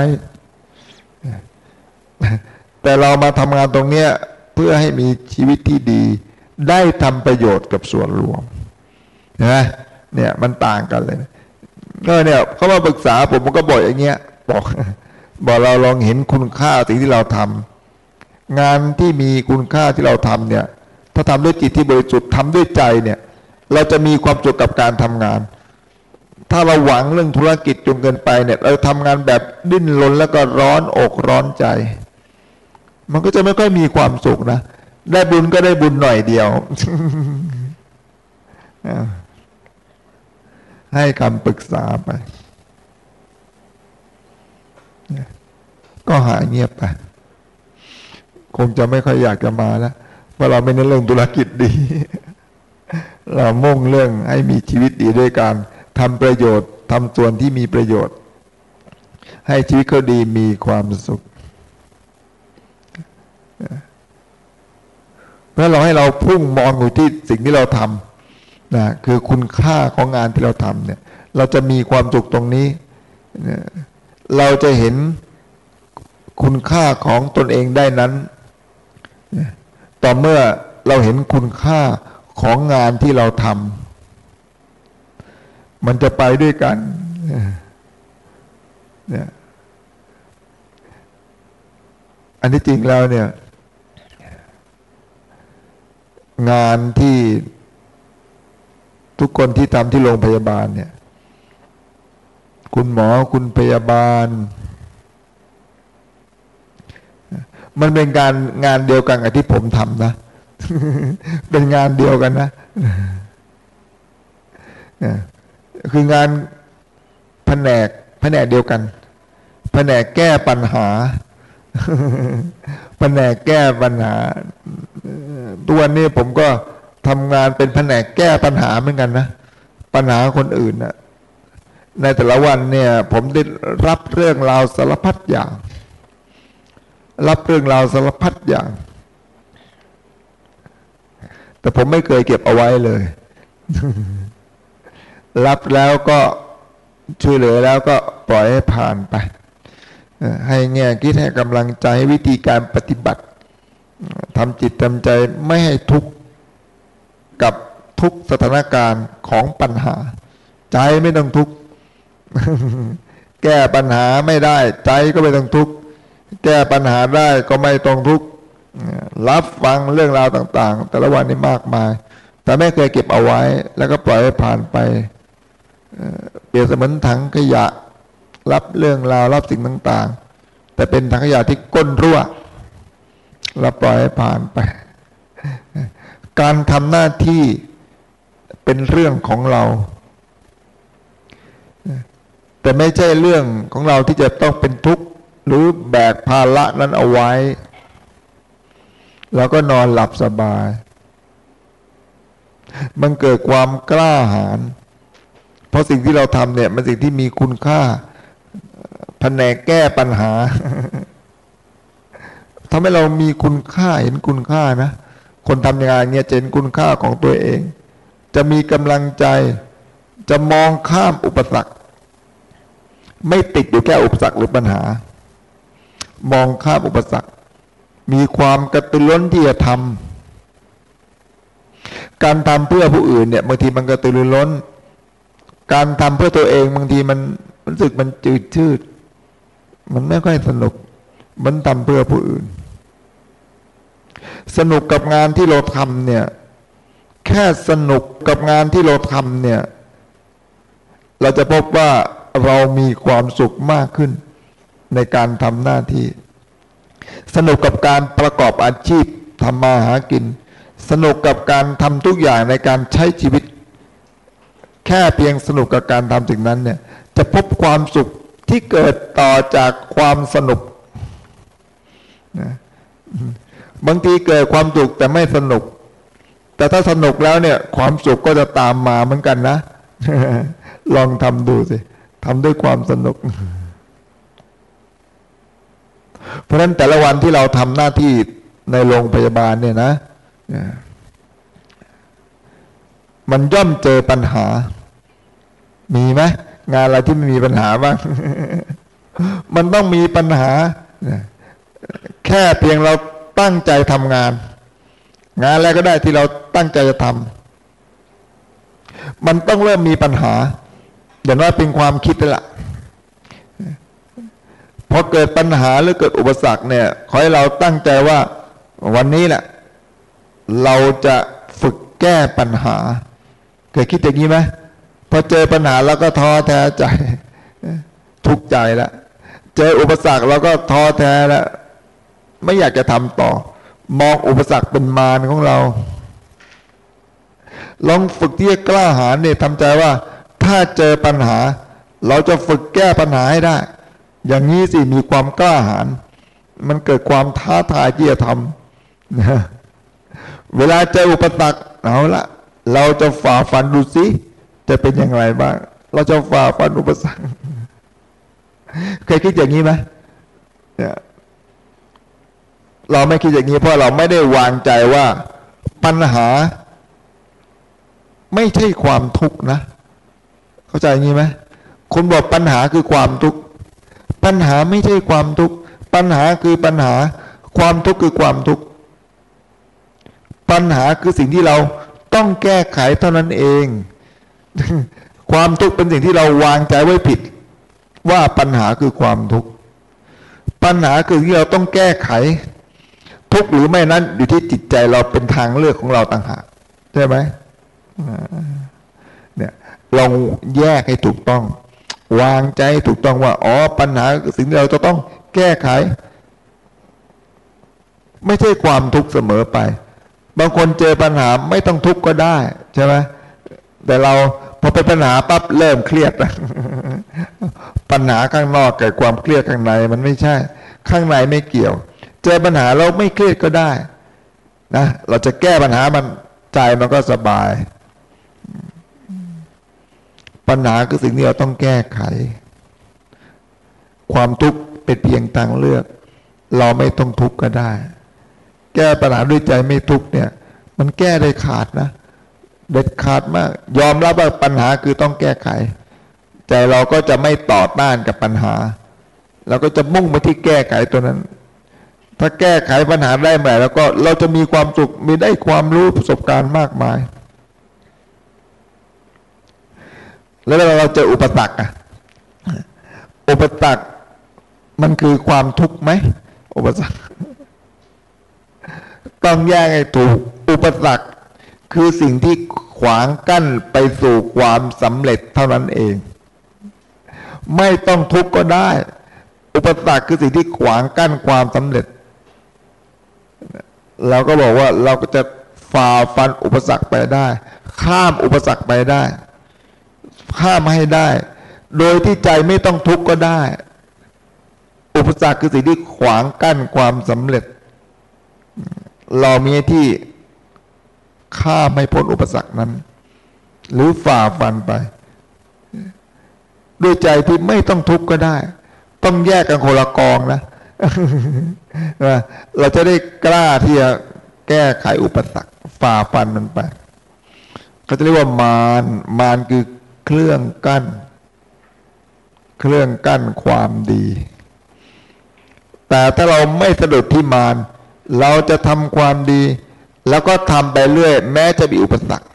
แต่เรามาทำงานตรงเนี้ยเพื่อให้มีชีวิตที่ดี ได้ทำประโยชน์กับส่วนรวมนะเนี่ยมันต่างกันเลยก็เนี่ยเขามาปรึกษาผมมันก็บอกอย่างเงี้ยบอก บอกเราลองเห็นคุณค่าสิ่งที่เราทำงานที่มีคุณค่าที่เราทำเนี่ย ถ้าทำด้วยจิตที่บริสุทธิ์ทำด้วยใจเนี่ย เราจะมีความสุขกับการทำงาน ถ้าเราหวังเรื่องธุรกิจจนเกินไปเนี่ย เราทำงานแบบดิ้นรนแล้วก็ร้อนอกร้อนใจ มันก็จะไม่ค่อยมีความสุขนะได้บุญก็ได้บุญหน่อยเดียว ให้คำปรึกษาไป ก็หายเงียบไป คงจะไม่ค่อยอยากจะมาแล้วเพราะเราไม่เน้นเรื่องธุรกิจดี เรามุ่งเรื่องให้มีชีวิตดีด้วยการทำประโยชน์ทำส่วนที่มีประโยชน์ ให้ชีวิตเขาดีมีความสุขเพราะเราให้เราพุ่งมองอยู่ที่สิ่งที่เราทำนะคือคุณค่าของงานที่เราทำเนี่ย เราจะมีความสุขตรงนี้ เราจะเห็น คุณค่าของตนเองได้นั้น ต่อเมื่อเราเห็นคุณค่าของงานที่เราทำมันจะไปด้วยกันเนี่ยอันนี้จริงแล้วเนี่ย งานที่ทุกคนที่ทำที่โรงพยาบาลเนี่ย คุณหมอคุณพยาบาล มันเป็นการงานเดียวกันกับที่ผมทำนะ เป็นงานเดียวกันนะคืองานแผนกแผนกเดียวกัน แผนกแก้ปัญหา แผนกแก้ปัญหาตัวนี้ผมก็ทำงานเป็นแผนกแก้ปัญหาเหมือนกันนะ ปัญหาคนอื่นนะในแต่ละวันเนี่ย ผมได้รับเรื่องราวสารพัดอย่าง รับเรื่องราวสารพัดอย่าง แต่ผมไม่เคยเก็บเอาไว้เลย รับแล้วก็ช่วยเหลือแล้วก็ปล่อยให้ผ่านไป ให้แง่คิดให้กำลังใจวิธีการปฏิบัติทำจิตทำใจไม่ให้ทุกข์กับทุกสถานการณ์ของปัญหา ใจไม่ต้องทุกข์แก้ปัญหาไม่ได้ ใจก็ไม่ต้องทุกข์ แก้ปัญหาได้ก็ไม่ต้องทุกข์รับฟังเรื่องราวต่าง ๆ แต่ละวันนี้มากมาย แต่ไม่เคยเก็บเอาไว้ แล้วก็ปล่อยให้ผ่านไปเปรียบเสมือนถังขยะ รับเรื่องราวรับสิ่งต่าง ๆ แต่เป็นถังขยะที่ก้นรั่วเราปล่อยให้ผ่านไป การทำหน้าที่เป็นเรื่องของเรา แต่ไม่ใช่เรื่องของเราที่จะต้องเป็นทุกข์ หรือแบกภาระนั้นเอาไว้ แล้วก็นอนหลับสบาย มันเกิดความกล้าหาญเพราะสิ่งที่เราทำเนี่ยมันสิ่งที่มีคุณค่าแผนกแก้ปัญหาทำให้เรามีคุณค่าเห็นคุณค่านะ คนทำงานเนี่ยจะเห็นคุณค่าของตัวเอง จะมีกำลังใจ จะมองข้ามอุปสรรค ไม่ติดอยู่แค่อุปสรรคหรือปัญหา มองข้ามอุปสรรค มีความกระตือร้นที่จะทำการทำเพื่อผู้อื่นเนี่ยบางทีมันกระตือรือร้น การทำเพื่อตัวเองบางทีมันรู้สึกมันจืดชืด มันไม่ค่อยสนุก มันทำเพื่อผู้อื่น สนุกกับงานที่เราทำเนี่ย แค่สนุกกับงานที่เราทำเนี่ย เราจะพบว่าเรามีความสุขมากขึ้น ในการทำหน้าที่ สนุกกับการประกอบอาชีพทำมาหากิน สนุกกับการทำทุกอย่างในการใช้ชีวิต แค่เพียงสนุกกับการทำสิ่งนั้นเนี่ยจะพบความสุขที่เกิดต่อจากความสนุกนะบางทีเกิดความสุขแต่ไม่สนุก แต่ถ้าสนุกแล้วเนี่ย ความสุขก็จะตามมาเหมือนกันนะ ลองทำดูสิทำด้วยความสนุก เพราะฉะนั้นแต่ละวันที่เราทำหน้าที่ในโรงพยาบาลเนี่ยนะ มันย่อมเจอปัญหา มีไหมงานอะไรที่ไม่มีปัญหาบ้าง มันต้องมีปัญหา แค่เพียงเราตั้งใจทำงาน งานอะไรก็ได้ที่เราตั้งใจจะทำมันต้องเริ่มมีปัญหา อย่างน้อยเป็นความคิดนั่นแหละ อเกิดปัญหาหรือเกิดอุปสรรคเนี่ยขอให้เราตั้งใจว่าวันนี้แหละเราจะฝึกแก้ปัญหา เคยคิดอย่างนี้ไหมพอเจอปัญหาแล้วก็ท้อแท้ใจ ทุกข์ใจแล้วเจออุปสรรคเราก็ท้อแท้แล้วไม่อยากจะทำต่อ มองอุปสรรคเป็นมารของเรา ลองฝึกที่จะกล้าหาญเนี่ยทำใจว่า ถ้าเจอปัญหา เราจะฝึกแก้ปัญหาให้ได้ อย่างนี้สิมีความกล้าหาญมันเกิดความท้าทายที่จะทำนะเวลาเจออุปสรรคเอาละเราจะฝ่าฟันดูสิจะเป็นอย่างไรบ้าง เราจะฝ่าฟันอุปสรรคเคยคิดอย่างนี้ไหมเนี่ยเราไม่คิดอย่างนี้เพราะเราไม่ได้วางใจว่าปัญหา ไม่ใช่ความทุกข์นะ เข้าใจอย่างนี้ไหมคุณบอกปัญหาคือความทุกข์ ปัญหาไม่ใช่ความทุกข์ ปัญหาคือปัญหา ความทุกข์คือความทุกข์ ปัญหาคือสิ่งที่เราต้องแก้ไขเท่านั้นเอง ความทุกข์เป็นสิ่งที่เราวางใจไว้ผิด ว่าปัญหาคือความทุกข์ ปัญหาคือที่เราต้องแก้ไข ทุกข์หรือไม่นั้นอยู่ที่จิตใจเราเป็นทางเลือกของเราต่างหากใช่ไหมเนี่ยลองแยกให้ถูกต้อง วางใจถูกต้องว่าอ๋อปัญหาสิ่งที่เราจะต้องแก้ไข ไม่ใช่ความทุกข์เสมอไป บางคนเจอปัญหาไม่ต้องทุกข์ก็ได้ใช่ไหมแต่เราพอเป็นปัญหาปั๊บเริ่มเครียดปัญหาข้างนอกเกับความเครียดข้างในมันไม่ใช่ ข้างในไม่เกี่ยว เจอปัญหาเราไม่เครียดก็ได้นะเราจะแก้ปัญหามันใจมันก็สบาย ปัญหาคือสิ่งที่เราต้องแก้ไข ความทุกข์เป็นเพียงทางเลือก เราไม่ต้องทุกข์ก็ได้ แก้ปัญหาด้วยใจไม่ทุกข์เนี่ย มันแก้ได้ขาดนะ เด็ดขาดมาก ยอมรับว่าปัญหาคือต้องแก้ไข ใจเราก็จะไม่ต่อต้านกับปัญหาเราก็จะมุ่งไปที่แก้ไขตัวนั้น ถ้าแก้ไขปัญหาได้ใหม่แล้วก็เราจะมีความสุขมีได้ความรู้ประสบการณ์มากมาย แล้วเราเจออุปสรรคอะอุปสรรคมันคือความทุกข์ไหมอุปสรรคต้องแยกให้ถูกอุปสรรคคือสิ่งที่ขวางกั้นไปสู่ความสำเร็จเท่านั้นเอง ไม่ต้องทุกข์ก็ได้ อุปสรรคคือสิ่งที่ขวางกั้นความสำเร็จ เราก็บอกว่าเราก็จะฝ่าฟันอุปสรรคไปได้ ข้ามอุปสรรคไปได้ ข้ามให้ได้ โดยที่ใจไม่ต้องทุกข์ก็ได้ อุปสรรคคือสิ่งที่ขวางกั้นความสำเร็จ เรามีที่ข้าไม่พ้นอุปสรรคนั้น หรือฝ่าฟันไป ด้วยใจที่ไม่ต้องทุกข์ก็ได้ ต้องแยกกันคนละกองนะเราจะได้กล้าที่จะแก้ไขอุปสรรคฝ่าฟันมันไปเขาจะเรียกว่ามารมารคือ เครื่องกั้น เครื่องกั้นความดี แต่ถ้าเราไม่สะดุดที่มารเราจะทำความดี แล้วก็ทำไปเรื่อย แม้จะมีอุปสรรค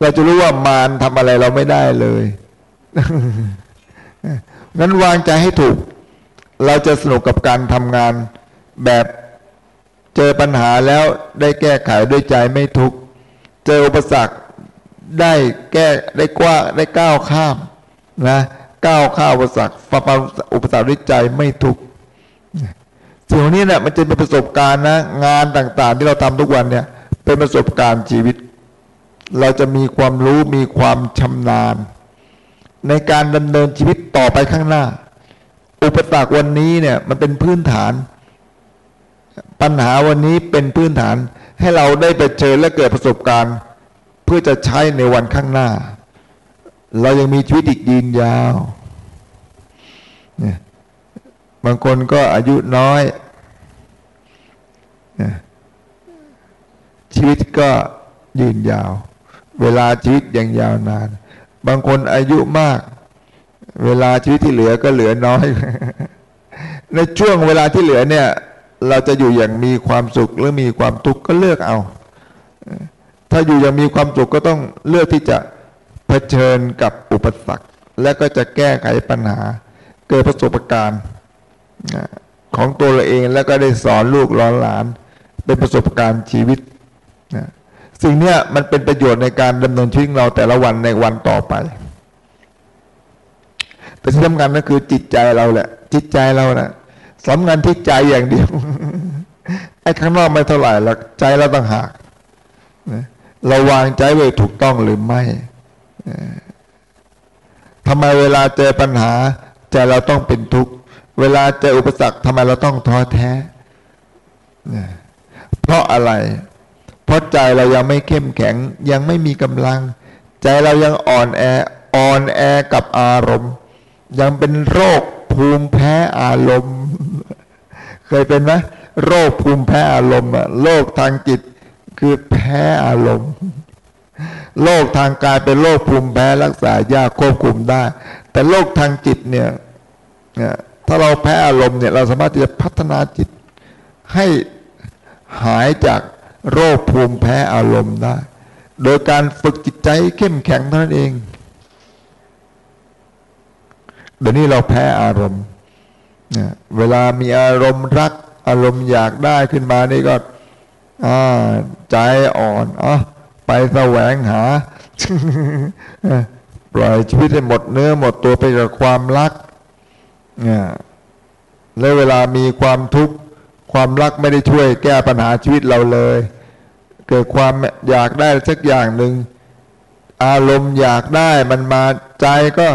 เราจะรู้ว่ามารทำอะไรเราไม่ได้เลยงั้นวางใจให้ถูก เราจะสนุกกับการทำงานแบบเจอปัญหาแล้วได้แก้ไขด้วยใจไม่ทุกเจออุปสรรค ได้แก้ได้กว้าได้ก้าวข้ามนะก้าวข้ามอุปสรรคฝ่าอุปสรรคด้วยใจไม่ทุกข์สิ่งนี้เนี่ยมันจะเป็นประสบการณ์นะงานต่างๆ ที่เราทำทุกวันเนี่ย เป็นประสบการณ์ชีวิต เราจะมีความรู้มีความชำนาญ ในการดำเนินชีวิตต่อไปข้างหน้า อุปสรรควันนี้เนี่ยมันเป็นพื้นฐาน ปัญหาวันนี้เป็นพื้นฐานให้เราได้ไปเจอและเกิดประสบการณ์ พื่อจะใช้ในวันข้างหน้า เรายังมีชีวิตอีกยืนยาวเนี่ยบางคนก็อายุน้อยชีวิตก็ยืนยาว เวลาชีวิตยังยาวนาน บางคนอายุมาก เวลาชีวิตที่เหลือก็เหลือน้อย ในช่วงเวลาที่เหลือเนี่ย เราจะอยู่อย่างมีความสุขหรือมีความทุกข์ก็เลือกเอา ถ้าอยู่ย่างมีความสุขก็ต้องเลือกที่จะเผชิญกับอุปสรรค และก็จะแก้ไขปัญหา เกิดประสบการณ์ของตัวเราเองแล้วก็ได้สอนลูกหลานหลาน เป็นประสบการณ์ชีวิตนะสิ่งนี้มันเป็นประโยชน์ในการดำเนินชีวิตเราแต่ละวันในวันต่อไป แต่ที่สำคัญก็คือจิตใจเราแหละ จิตใจเรานะสำคัญที่ใจอย่างเดียวไอ้ข้างนอกไม่เท่าไหร่แล้วใจเราต้องหาก เราวางใจไว้ถูกต้องหรือไม่ทำไมเวลาเจอปัญหาใจเราต้องเป็นทุกข์ เวลาเจออุปสรรคทำไมเราต้องท้อแท้ เพราะอะไร เพราะใจเรายังไม่เข้มแข็ง ยังไม่มีกำลัง ใจเรายังอ่อนแออ่อนแอกับอารมณ์ ยังเป็นโรคภูมิแพ้อารมณ์ เคยเป็นไหมโรคภูมิแพ้อารมณ์อะโรคทางจิต คือแพ้อารมณ์โรคทางกายเป็นโรคภูมิแพ้รักษายากควบคุมได้ แต่โรคทางจิตเนี่ยถ้าเราแพ้อารมณ์เนี่ยเราสามารถที่จะพัฒนาจิต ให้หายจากโรคภูมิแพ้อารมณ์ได้ โดยการฝึกจิตใจเข้มแข็งเท่านั้นเอง เดี๋ยวนี้เราแพ้อารมณ์เวลามีอารมณ์รักอารมณ์อยากได้ขึ้นมานี่ก็ ใจอ่อนอ๋อไปแสวงหา ปล่อยชีวิตให้หมดเนื้อหมดตัวไปกับความรักแล้วเวลามีความทุกข์ความรักไม่ได้ช่วยแก้ปัญหาชีวิตเราเลย เกิดความอยากได้สักอย่างหนึ่งอารมณ์อยากได้มันมาใจก็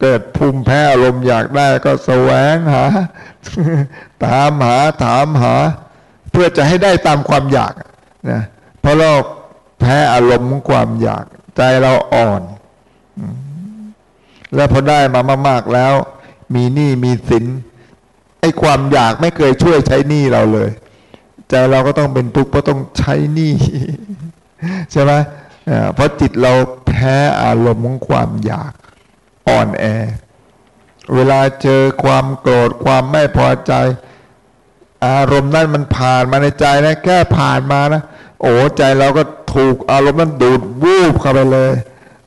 เกิดภูมิแพ้อารมณ์อยากได้ก็แสวงหา ตามหาถามหา เพื่อจะให้ได้ตามความอยากนะเพราะเราแพ้อารมณ์ของความอยาก ใจเราอ่อน แล้วพอได้มามาก ๆแล้ว มีหนี้มีสินไอ้ความอยากไม่เคยช่วยใช้หนี้เราเลย ใจเราก็ต้องเป็นทุกข์เพราะต้องใช้หนี้ใช่ไหมเพราะจิตเราแพ้อารมณ์ของความอยากอ่อนแอ เวลาเจอความโกรธความไม่พอใจ อารมณ์นั้นมันผ่านมาในใจนะแค่ผ่านมานะโอ้ใจเราก็ถูกอารมณ์นั้นดูดวูบเข้าไปเลย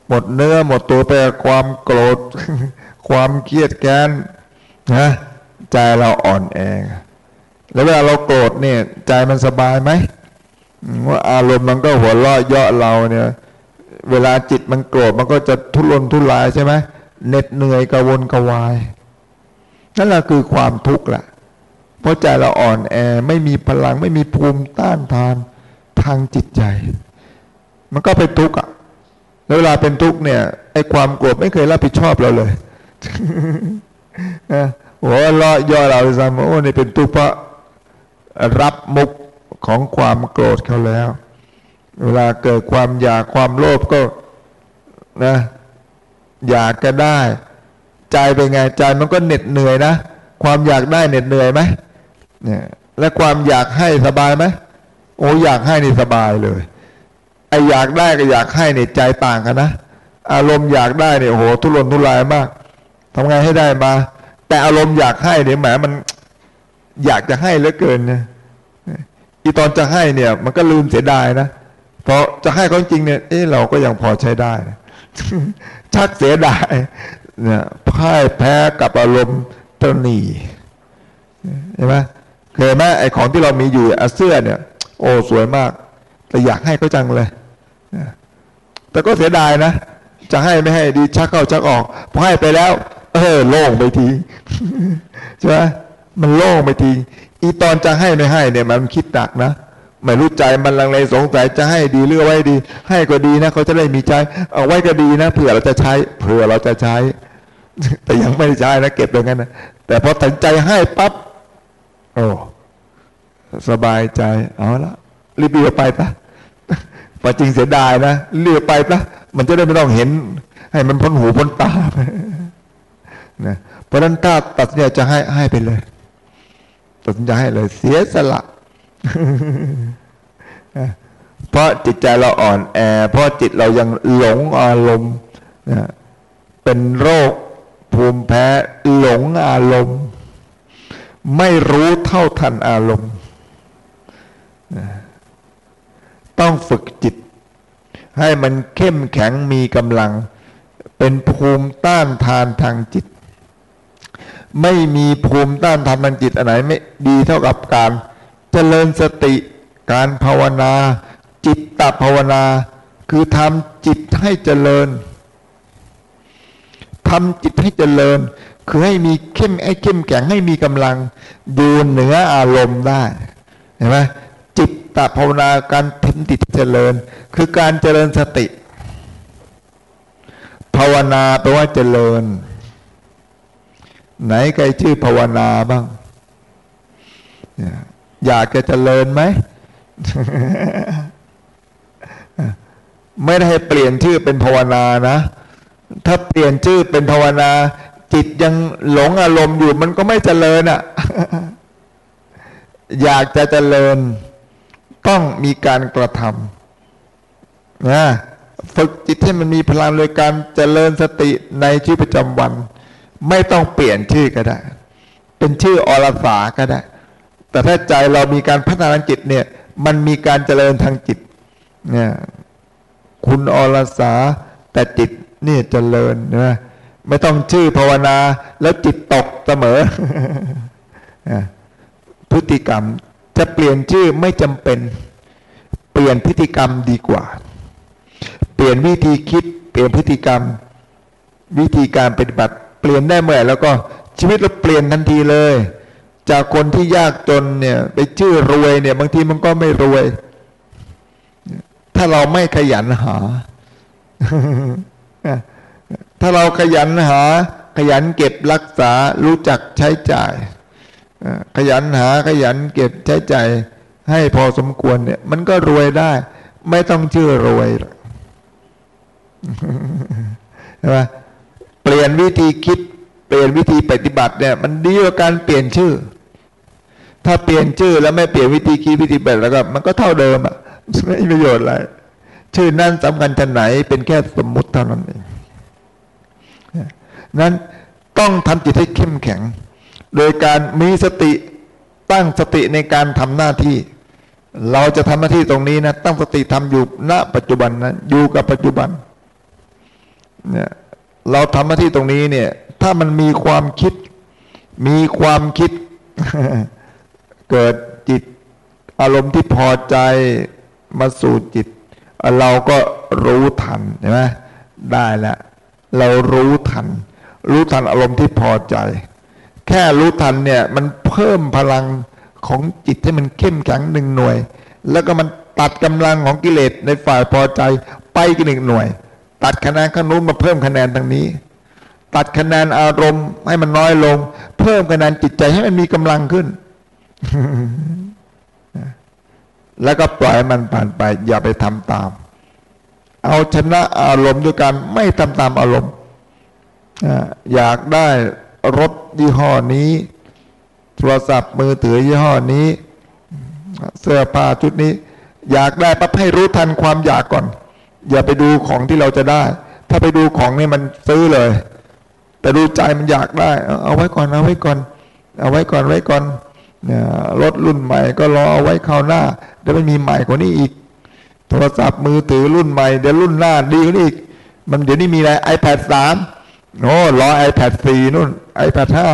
หมดเนื้อหมดตัวไปความโกรธ ความเครียดแค้นนะใจเราอ่อนแอแล้วเวลาเราโกรธเนี่ย ใจมันสบายไหมว่าอารมณ์มันก็หัวเราะเยาะเราเนี่ย เวลาจิตมันโกรธมันก็จะทุรนทุรายใช่ไหมเหน็ดเหนื่อยกระวนกระวายนั่นแหละคือความทุกข์แหละ เพราะใจเราอ่อนแอไม่มีพลังไม่มีภูมิต้านทานทางจิตใจ มันก็เป็นทุกข์อะแล้วเวลาเป็นทุกข์เนี่ยไอ้ความโกรธไม่เคยรับผิดชอบเราเลยหัวเราะย่อเราซ้ำโอ้นี่เป็นทุกข์เพราะรับมุกของความโกรธเขาแล้ว เวลาเกิดความอยากความโลภก็นะอยากก็ได้ ใจเป็นไงใจมันก็เหน็ดเหนื่อยนะ ความอยากได้เหน็ดเหนื่อยไหม เนี่ยและความอยากให้สบายไหมโอ้อยากให้นี่สบายเลยไออยากได้กับอยากให้เนี่ยใจต่างกันนะอารมณ์อยากได้เนี่ยโหทุรนทุรายมากทำไงให้ได้มา แต่อารมณ์อยากให้เนี่ยแหมมันอยากจะให้เหลือเกินเนี่ยอีตอนจะให้เนี่ย มันก็ลืมเสียดายนะเพราะจะให้เขาจริงเนี่ยเออเราก็ยังพอใช้ได้ชักเสียดายเนี่ยพ่ายแพ้กับอารมณ์ตนีเห็นไหม เคยไหมไอ้ของที่เรามีอยู่อเสื้อเนี่ย โอ้สวยมาก แต่อยากให้เขาจังเลยแต่ก็เสียดายนะ จะให้ไม่ให้ดีชักเข้าชักออกพอให้ไปแล้ว เออ โล่งไปทีใช่ไหมมันโล่งไปที อีตอนจะให้ไม่ให้เนี่ย มันคิดหนักนะไม่รู้ใจมันลังเลสงสัยจะให้ดีเลือกไว้ดี ให้ก็ดีนะเขาจะได้มีใจ เอาไว้ก็ดีนะเผื่อเราจะใช้เผื่อเราจะใช้ แต่ยังไม่ได้ใช้นะเก็บอย่างนั้นนะแต่พอตัดใจให้ปั๊บ โอ้สบายใจเอาละรีบๆไปปะพอจริงเสียดายนะเลือกไปปะมันจะได้ไม่ต้องเห็น ให้มันพ้นหูพ้นตาไปนะเพราะนั้นถ้าตัดสินใจจะให้ให้ไปเลย ตัดสินใจให้เลย เสียสละเพราะจิตใจเราอ่อนแอ เพราะจิตเรายังหลงอารมณ์นะเป็นโรคภูมิแพ้หลงอารมณ์ ไม่รู้เท่าทันอารมณ์ ต้องฝึกจิต ให้มันเข้มแข็งมีกำลัง เป็นภูมิต้านทานทางจิต ไม่มีภูมิต้านทานทางจิตอันไหนไม่ดีเท่ากับการเจริญสติการภาวนา จิตตภาวนา คือทำจิตให้เจริญทำจิตให้เจริญ คือให้มีเข้มไอ้เข้มแข็งให้มีกำลังดูเหนืออารมณ์ได้เห็นไหมจิตตภาวนาการทำจิตเจริญ คือการเจริญสติ ภาวนาแปลว่าเจริญ ไหนใครชื่อภาวนาบ้าง อยากจะเจริญไหมไม่ได้ให้เปลี่ยนชื่อเป็นภาวนานะ ถ้าเปลี่ยนชื่อเป็นภาวนา จิตยังหลงอารมณ์อยู่มันก็ไม่เจริญอะ่ะ อยากจะเจริญ ต้องมีการกระทำนะฝึกจิตให้มันมีพลังโดยการเจริญสติในชีวิตประจำวัน ไม่ต้องเปลี่ยนชื่อก็ได้ เป็นชื่ออรสาก็ได้ แต่ถ้าใจเรามีการพัฒนาจิตเนี่ย มันมีการเจริญทางจิตเนี่ยคุณอรสาแต่จิตนี่เจริญนะ ไม่ต้องชื่อภาวนา แล้วจิตตกเสมอ พฤติกรรมจะเปลี่ยนชื่อไม่จำเป็น เปลี่ยนพฤติกรรมดีกว่า เปลี่ยนวิธีคิด เปลี่ยนพฤติกรรม วิธีการปฏิบัติ เปลี่ยนได้เมื่อแล้วก็ชีวิตเราเปลี่ยนทันทีเลย จากคนที่ยากจนเนี่ย ไปชื่อรวยเนี่ย บางทีมันก็ไม่รวย ถ้าเราไม่ขยันหา ถ้าเราขยันหา ขยันเก็บรักษารู้จักใช้จ่าย ขยันหาขยันเก็บใช้จ่ายให้พอสมควรเนี่ย มันก็รวยได้ ไม่ต้องชื่อรวยใช่ไหมเปลี่ยนวิธีคิด เปลี่ยนวิธีปฏิบัติเนี่ย มันดีกว่าการเปลี่ยนชื่อ ถ้าเปลี่ยนชื่อแล้วไม่เปลี่ยนวิธีคิดวิธีปฏิบัติแล้วก็ มันก็เท่าเดิมอะไม่มีประโยชน์อะไรชื่อนั้นสำคัญชนไหนเป็นแค่สมมุติเท่านั้นเอง นั้นต้องทำจิตให้เข้มแข็ง โดยการมีสติตั้งสติในการทำหน้าที่ เราจะทำหน้าที่ตรงนี้นะตั้งสติทำอยู่ณปัจจุบันนะอยู่กับปัจจุบันเนี่ยเราทำหน้าที่ตรงนี้เนี่ย ถ้ามันมีความคิด มีความคิด เกิดจิตอารมณ์ที่พอใจมาสู่จิต เราก็รู้ทันใช่ไหมได้แล้วเรารู้ทัน รู้ทันอารมณ์ที่พอใจ แค่รู้ทันเนี่ยมันเพิ่มพลังของจิตให้มันเข้มแข็งหนึ่งหน่วย แล้วก็มันตัดกำลังของกิเลสในฝ่ายพอใจไปกันหนึ่งหน่วย ตัดคะแนนข้างนู้นมาเพิ่มคะแนนทางนี้ ตัดคะแนนอารมณ์ให้มันน้อยลง เพิ่มคะแนนจิตใจให้มันมีกำลังขึ้น แล้วก็ปล่อยมันผ่านไป อย่าไปทำตาม เอาชนะอารมณ์ด้วยการไม่ทำตามอารมณ์ อยากได้รถยี่ห้อนี้ โทรศัพท์มือถือยี่ห้อนี้ เสื้อผ้าชุดนี้ อยากได้ปั๊บให้รู้ทันความอยากก่อน อย่าไปดูของที่เราจะได้ ถ้าไปดูของนี่มันซื้อเลย แต่ดูใจมันอยากได้ เอาไว้ก่อนเอาไว้ก่อน เอาไว้ก่อนไว้ก่อนรถรุ่นใหม่ก็รอเอาไว้คราวหน้าเดี๋ยวมันมีใหม่กว่านี้อีก โทรศัพท์มือถือรุ่นใหม่เดี๋ยวรุ่นหน้าดีกว่านี้อีก มันเดี๋ยวนี้มีอะไร iPad สาม โอ้รอ iPad สี่นู่น iPad ห้า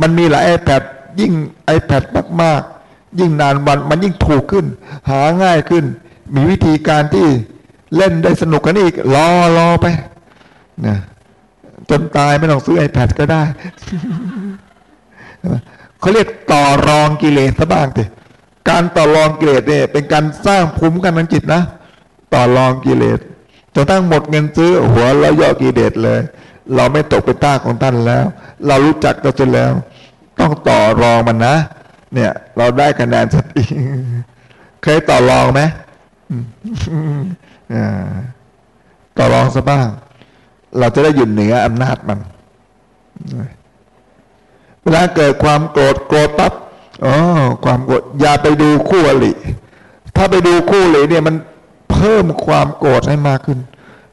มันมีหลาย iPad ยิ่ง iPad มากๆ ยิ่งนานวันมันยิ่งถูกขึ้น หาง่ายขึ้น มีวิธีการที่เล่นได้สนุกกันอีก รอรอไปนะจนตายไม่ต้องซื้อ iPad ก็ได้ เขาเรียกต่อรองกิเลสซะบ้างเถการต่อรองกิเลสเนี่ยเป็นการสร้างภูมิกันทางจิตนะ ต่อรองกิเลสจนตั้งหมดเงินซื้อหัวแล้วย่อกิเลสเลย เราไม่ตกเป็นต้าของท่านแล้ว เรารู้จักกันจนแล้ว ต้องต่อรองมันนะ เนี่ย เราได้คะแนนสติเคยต่อรองไหมต่อรองซะบ้าง เราจะได้อยู่เหนืออำนาจมันเวลาเกิดความโกรธโกรธปั๊บอ๋อความโกรธอย่าไปดูคู่อริถ้าไปดูคู่อริเนี่ยมันเพิ่มความโกรธให้มากขึ้น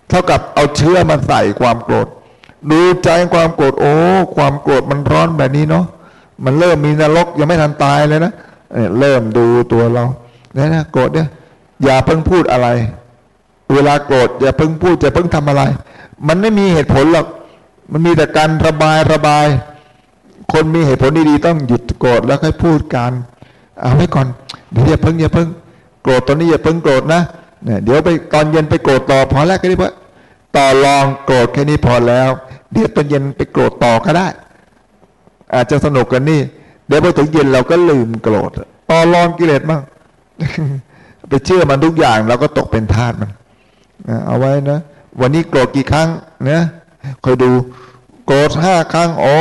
เท่ากับเอาเชื้อมาใส่ความโกรธ ดูใจความโกรธโอ้ ความโกรธมันร้อนแบบนี้เนาะมันเริ่มมีนรกยังไม่ทันตายเลยนะเริ่มดูตัวเราเนี่ยนะโกรธเนี่ยอย่าเพิ่งพูดอะไร เวลาโกรธอย่าเพิ่งพูดอย่าเพิ่งทำอะไร มันไม่มีเหตุผลหรอกมันมีแต่การระบายระบาย คนมีเหตุผลดีๆต้องหยุดโกรธแล้วค่อยพูดกันเอาไว้ก่อนเดี๋ยวอย่าเพิ่งอย่าเพิ่งโกรธตอนนี้อย่าเพิ่งโกรธนะเนี่ยเดี๋ยวไปตอนเย็นไปโกรธต่อพอแล้วก็ได้เพราะต่อรองโกรธแค่นี้พอแล้ว เดี๋ยวตอนเย็นไปโกรธต่อก็ได้ อาจจะสนุกกันนี่ เดี๋ยวพอถึงเย็นเราก็ลืมโกรธต่อรองกิเลสบ้างไปเชื่อมันทุกอย่างเราก็ตกเป็นทาสมันเอาไว้นะ วันนี้โกรธกี่ครั้งเนี่ยคอยดูโกรธห้าครั้งโอ้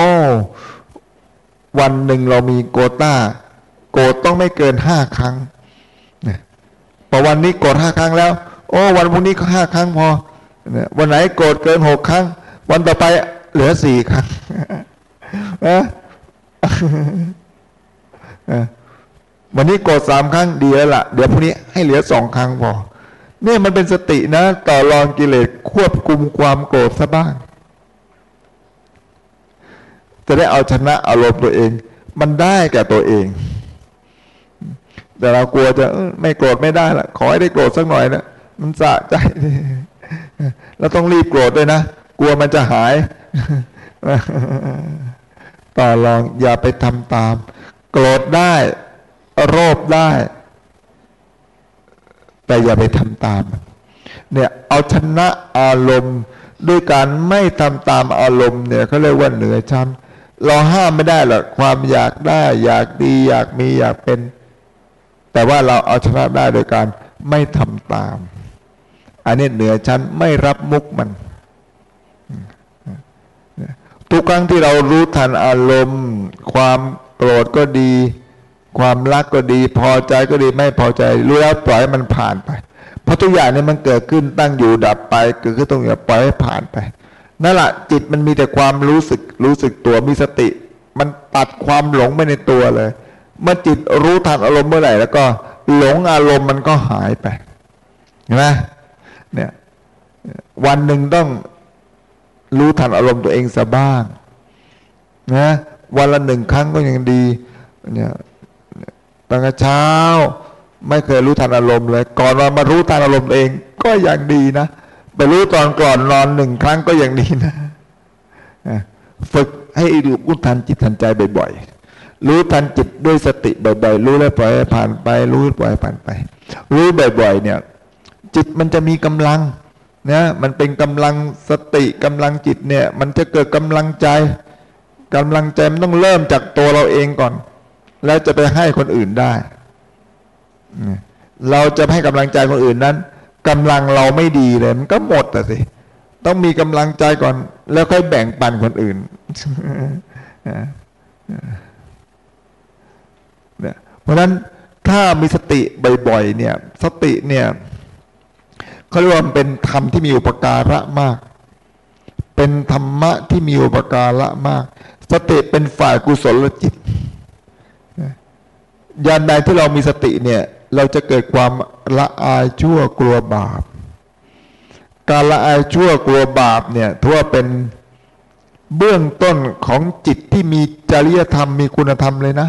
วันหนึ่งเรามีโกต้า โกรธต้องไม่เกินห้าครั้งพอวันนี้โกรธห้าครั้งแล้ว โอ้ วันพรุ่งนี้ก็ห้าครั้งพอวันไหนโกรธเกินหกครั้ง วันต่อไปเหลือสี่ครั้งนะวันนี้โกรธสามครั้งดีแล้วล่ะ เดี๋ยวพรุ่งนี้ให้เหลือสองครั้งพอเนี่ยมันเป็นสตินะ ต่อรองกิเลสควบคุมความโกรธซะบ้าง จะได้เอาชนะอารมณ์ตัวเอง มันได้แก่ตัวเอง แต่เรากลัวจะไม่โกรธไม่ได้ละขอให้ได้โกรธสักหน่อยนะมันสะใจเราต้องรีบโกรธด้วยนะ ลัวมันจะหาย ต่อรองอย่าไปทำตาม โกรธได้โรบได้ แต่อย่าไปทำตาม เนี่ยเอาชนะอารมณ์ด้วยการไม่ทำตามอารมณ์เนี่ยเขาเรียกว่าเหนือชั้นเราห้ามไม่ได้หรอกความอยากได้ อยากดี อยากมีอยากเป็น แต่ว่าเราเอาชนะได้โดยการไม่ทำตาม อันนี้เหนือชั้นไม่รับมุกมัน ทุกครั้งที่เรารู้ทันอารมณ์ ความโกรธก็ดี ความรักก็ดี พอใจก็ดีไม่พอใจรู้แล้วปล่อยมันผ่านไป เพราะทุกอย่างเนี่ยมันเกิดขึ้นตั้งอยู่ดับไปเกิดขึ้นตรงนี้ปล่อยให้ผ่านไปนั่นแหละจิตมันมีแต่ความรู้สึกรู้สึกตัวมีสติ มันตัดความหลงไปในตัวเลย เมื่อจิตรู้ทันอารมณ์เมื่อไหร่แล้วก็หลงอารมณ์มันก็หายไปเห็นไหมเนี่ยวันหนึ่งต้อง รู้ทันอารมณ์ตัวเองสะบ้างนะวันละหนึ่งครั้งก็ยังดีเนี่ยตั้งแต่เช้า ไม่เคยรู้ทันอารมณ์เลย ก่อนนอนมารู้ทันอารมณ์เองก็ยังดีนะไปรู้ตอนก่อนนอนหนึ่งครั้งก็ยังดีนะฝึกให้รู้ทันจิตทันใจบ่อยๆ รู้ทันจิตด้วยสติบ่อยๆ รู้แล้วปล่อยผ่านไป รู้ปล่อยผ่านไป รู้บ่อยๆ เนี่ย จิตมันจะมีกำลัง นะมันเป็นกำลังสติกำลังจิตเนี่ย มันจะเกิดกำลังใจกำลังใจมันต้องเริ่มจากตัวเราเองก่อน แล้วจะไปให้คนอื่นได้ เราจะให้กำลังใจคนอื่นนั้นกำลังเราไม่ดีเลยมันก็หมดแต่สิต้องมีกำลังใจก่อน แล้วค่อยแบ่งปันคนอื่นเนี่ยเพราะฉะนั้นถ้ามีสติบ่อยๆเนี่ย สติเนี่ย เขาเรียกว่าเป็นธรรมที่มีอุปการะมาก เป็นธรรมะที่มีอุปการะมาก สติเป็นฝ่ายกุศลจิตยานใดที่เรามีสติเนี่ย เราจะเกิดความละอายชั่วกลัวบาป การละอายชั่วกลัวบาปเนี่ยถือว่าเป็นเบื้องต้นของจิตที่มีจริยธรรมมีคุณธรรมเลยนะ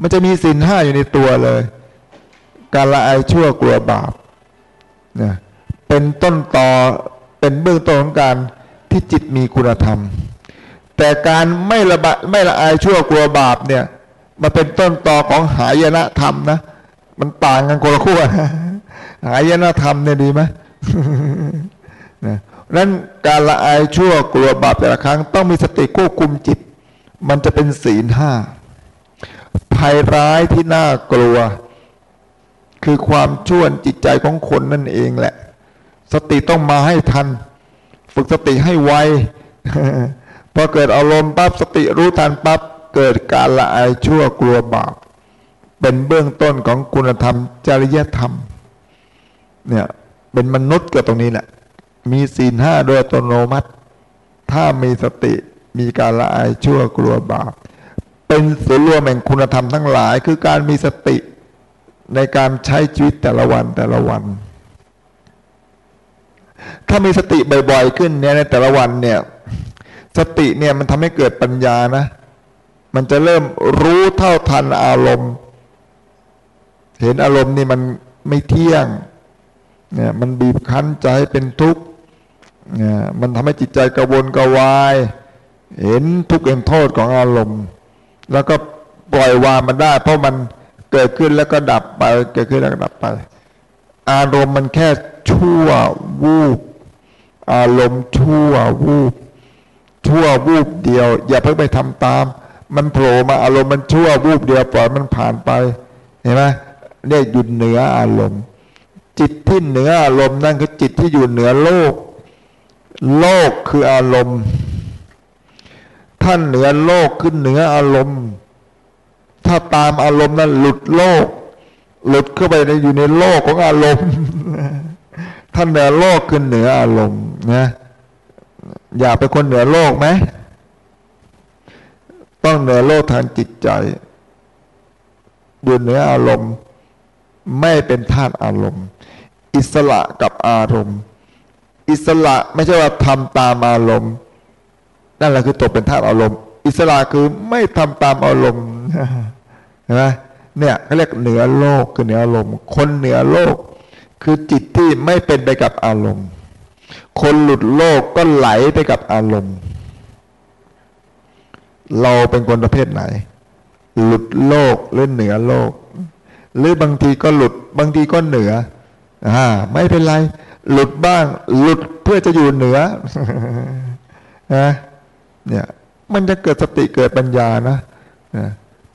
มันจะมีสินห้าอยู่ในตัวเลย การละอายชั่วกลัวบาปเนี่ยเป็นต้นต่อเป็นเบื้องต้นของการที่จิตมีคุณธรรม แต่การไม่ละบะไม่ละอายชั่วกลัวบาปเนี่ยมาเป็นต้นต่อของหายนะธรรมนะมันต่างกันคนละขั้วหายนะธรรมเนี่ยดีไหมนะนั้นการละอายชั่วกลัวบาปแต่ละครั้ง ต้องมีสติควบคุมจิต มันจะเป็นศีลห้าภัยร้ายที่น่ากลัว คือความชั่วจิตใจของคนนั่นเองแหละ สติต้องมาให้ทัน ฝึกสติให้ไวพอเกิดอารมณ์ปั๊บสติรู้ทันปั๊บเกิดการละอายชั่วกลัวบาปเป็นเบื้องต้นของคุณธรรม จริยธรรม เนี่ยเป็นมนุษย์ก็ตรงนี้แหละ มีศีลห้าโดยอัตโนมัติ ถ้ามีสติมีการละอายชั่วกลัวบาปเป็นส่วนรวมแห่งคุณธรรมทั้งหลาย คือการมีสติ ในการใช้ชีวิตแต่ละวันแต่ละวัน ถ้ามีสติบ่อยๆขึ้นเนี่ยในแต่ละวันเนี่ย สติเนี่ยมันทำให้เกิดปัญญานะ มันจะเริ่มรู้เท่าทันอารมณ์ เห็นอารมณ์นี่มันไม่เที่ยงเนี่ยมันบีบคั้นใจเป็นทุกข์เนี่ยมันทำให้จิตใจกระวนกระวาย เห็นทุกข์เห็นโทษของอารมณ์ แล้วก็ปล่อยวางมันได้ เพราะมัน เกิดขึ้นแล้วก็ดับไป เกิดขึ้นแล้วก็ดับไป อารมณ์มันแค่ชั่ววูบ อารมณ์ชั่ววูบ ชั่ววูบเดียว อย่าเพิ่งไปทำตาม มันโผล่มาอารมณ์มันชั่ววูบเดียวปล่อยมันผ่านไป เห็นไหมเรียกหยุดเหนืออารมณ์ จิตที่เหนืออารมณ์นั่นคือจิตที่อยู่เหนือโลก โลกคืออารมณ์ ท่านเหนือโลกขึ้นเหนืออารมณ์ ถ้าตามอารมณ์นั้นหลุดโลก หลุดเข้าไปในอยู่ในโลกของอารมณ์ ท่านเหนือโลกขึ้นเหนืออารมณ์นะอยากเป็นคนเหนือโลกไหมต้องเหนือโลกทางจิตใจอยู่เหนืออารมณ์ ไม่เป็นธาตุอารมณ์ อิสระกับอารมณ์ อิสระไม่ใช่ว่าทำตามอารมณ์นั่นแหละคือตกเป็นธาตุอารมณ์ อิสระคือไม่ทำตามอารมณ์ เนไหมเนี่ยเขาเรียกเหนือโลกคือเหนืออารมณ์ คนเหนือโลก คือจิตที่ไม่เป็นไปกับอารมณ์ คนหลุดโลกก็ไหลไปกับอารมณ์ เราเป็นคนประเภทไหน หลุดโลกหรือเหนือโลก หรือบางทีก็หลุดบางทีก็เหนืออ่าไม่เป็นไร หลุดบ้าง หลุดเพื่อจะอยู่เหนือนะเนี่ยมันจะเกิดสติเกิดปัญญานะนะ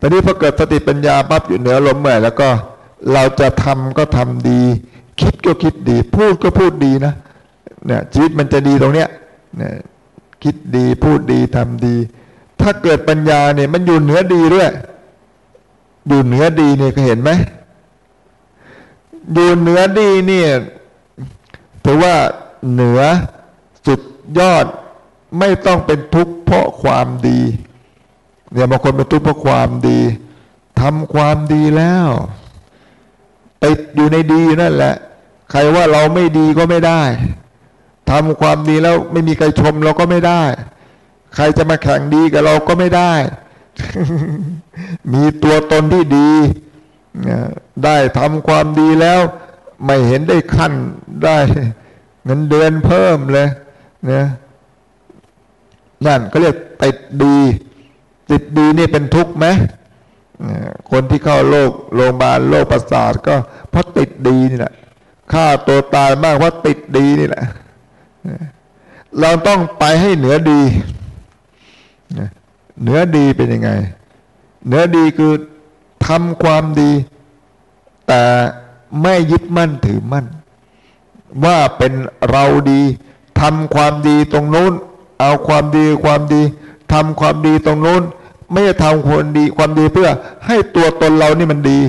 ตอนนี้พอเกิดสติปัญญาปั๊บอยู่เหนือลมเมื่อแล้วก็เราจะทำก็ทำดี คิดก็คิดดี พูดก็พูดดีนะเนี่ยชีวิตมันจะดีตรงเนี้ยเนี่ยคิดดีพูดดีทำดี ถ้าเกิดปัญญาเนี่ยมันอยู่เหนือดีด้วย อยู่เหนือดีเนี่ยเคยเห็นไหมอยู่เหนือดีเนี่ยถือว่าเหนือสุดยอดไม่ต้องเป็นทุกข์เพราะความดี เนี่ยบางคนเป็นทุกข์เพราะความดีทำความดีแล้วติดอยู่ในดีนั่นแหละ ใครว่าเราไม่ดีก็ไม่ได้ทำความดีแล้วไม่มีใครชมเราก็ไม่ได้ ใครจะมาแข่งดีกับเราก็ไม่ได้ มีตัวตนที่ดีได้ทำความดีแล้ว ไม่เห็นได้ขั้นได้ เงินเดือนเพิ่มเลยเนี่ยนั่นก็เรียกติดดี ติดดีนี่เป็นทุกข์ไหมคนที่เข้าโรคโรงพยาบาลโรคประสาทก็เพราะติดดีนี่แหละฆ่าตัวตายมากเพราะติดดีนี่แหละเราต้องไปให้เหนือดี เหนือดีเป็นยังไง เหนือดีคือทำความดี แต่ไม่ยึดมั่นถือมั่น ว่าเป็นเราดีทำความดีตรงนู้น เอาความดีความดี ทำความดีตรงนู้น ไม่ได้ทำความดีความดีเพื่อให้ตัวตนเรานี่มันดี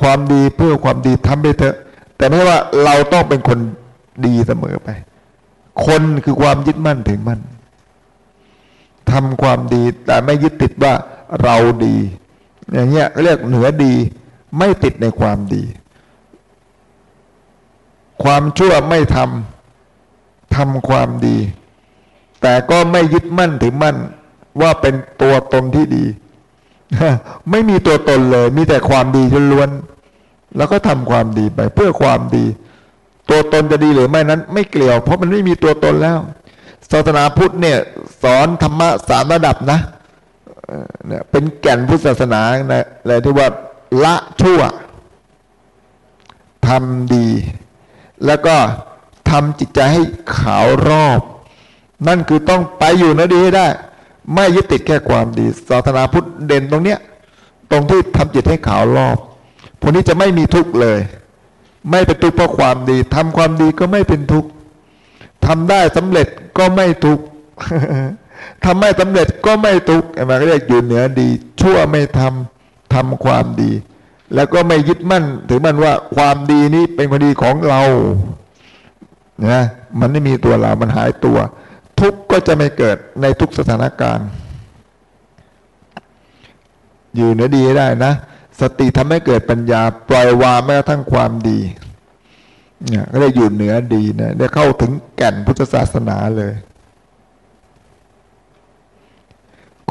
ความดีเพื่อความดีทำไปเถอะ แต่ไม่ว่าเราต้องเป็นคนดีเสมอไป คนคือความยึดมั่นถือมั่นทำความดีแต่ไม่ยึดติดว่าเราดี อย่างเงี้ยเรียกเหนือดี ไม่ติดในความดี ความชั่วไม่ทำทำความดี แต่ก็ไม่ยึดมั่นถือมั่นว่าเป็นตัวตนที่ดี ไม่มีตัวตนเลย มีแต่ความดีล้วนแล้วก็ทำความดีไปเพื่อความดี ตัวตนจะดีหรือไม่นั้น ไม่เกี่ยว เพราะมันไม่มีตัวตนแล้วศาสนาพุทธเนี่ย สอนธรรมะสามระดับนะเนี่ยเป็นแก่นพุทธศาสนาอะไรที่ว่าละชั่วทำดี แล้วก็ทำจิตใจให้ขาวรอบ นั่นคือต้องไปอยู่นะดีให้ได้ ไม่ยึดติดแค่ความดีศาสนาพุทธเด่นตรงเนี้ย ตรงที่ทำจิตให้ขาวรอบพวกนี้จะไม่มีทุกข์เลย ไม่เป็นทุกข์เพราะความดีทำความดีก็ไม่เป็นทุกข์ทำได้สำเร็จก็ไม่ทุกข์ทำไม่สำเร็จก็ไม่ทุกข์มันก็เรียกอยู่เหนือดี ชั่วไม่ทำทำความดี แล้วก็ไม่ยึดมั่นถือมั่นว่าความดีนี้เป็นความดีของเรานะมันไม่มีตัวเรา มันหายตัว ทุกข์ก็จะไม่เกิดในทุกสถานการณ์ อยู่เหนือดีได้นะ สติทำให้เกิดปัญญา ปล่อยวางแม้กระทั่งความดีเนี่ยก็ได้อยู่เหนือดีนะได้เข้าถึงแก่นพุทธศาสนาเลย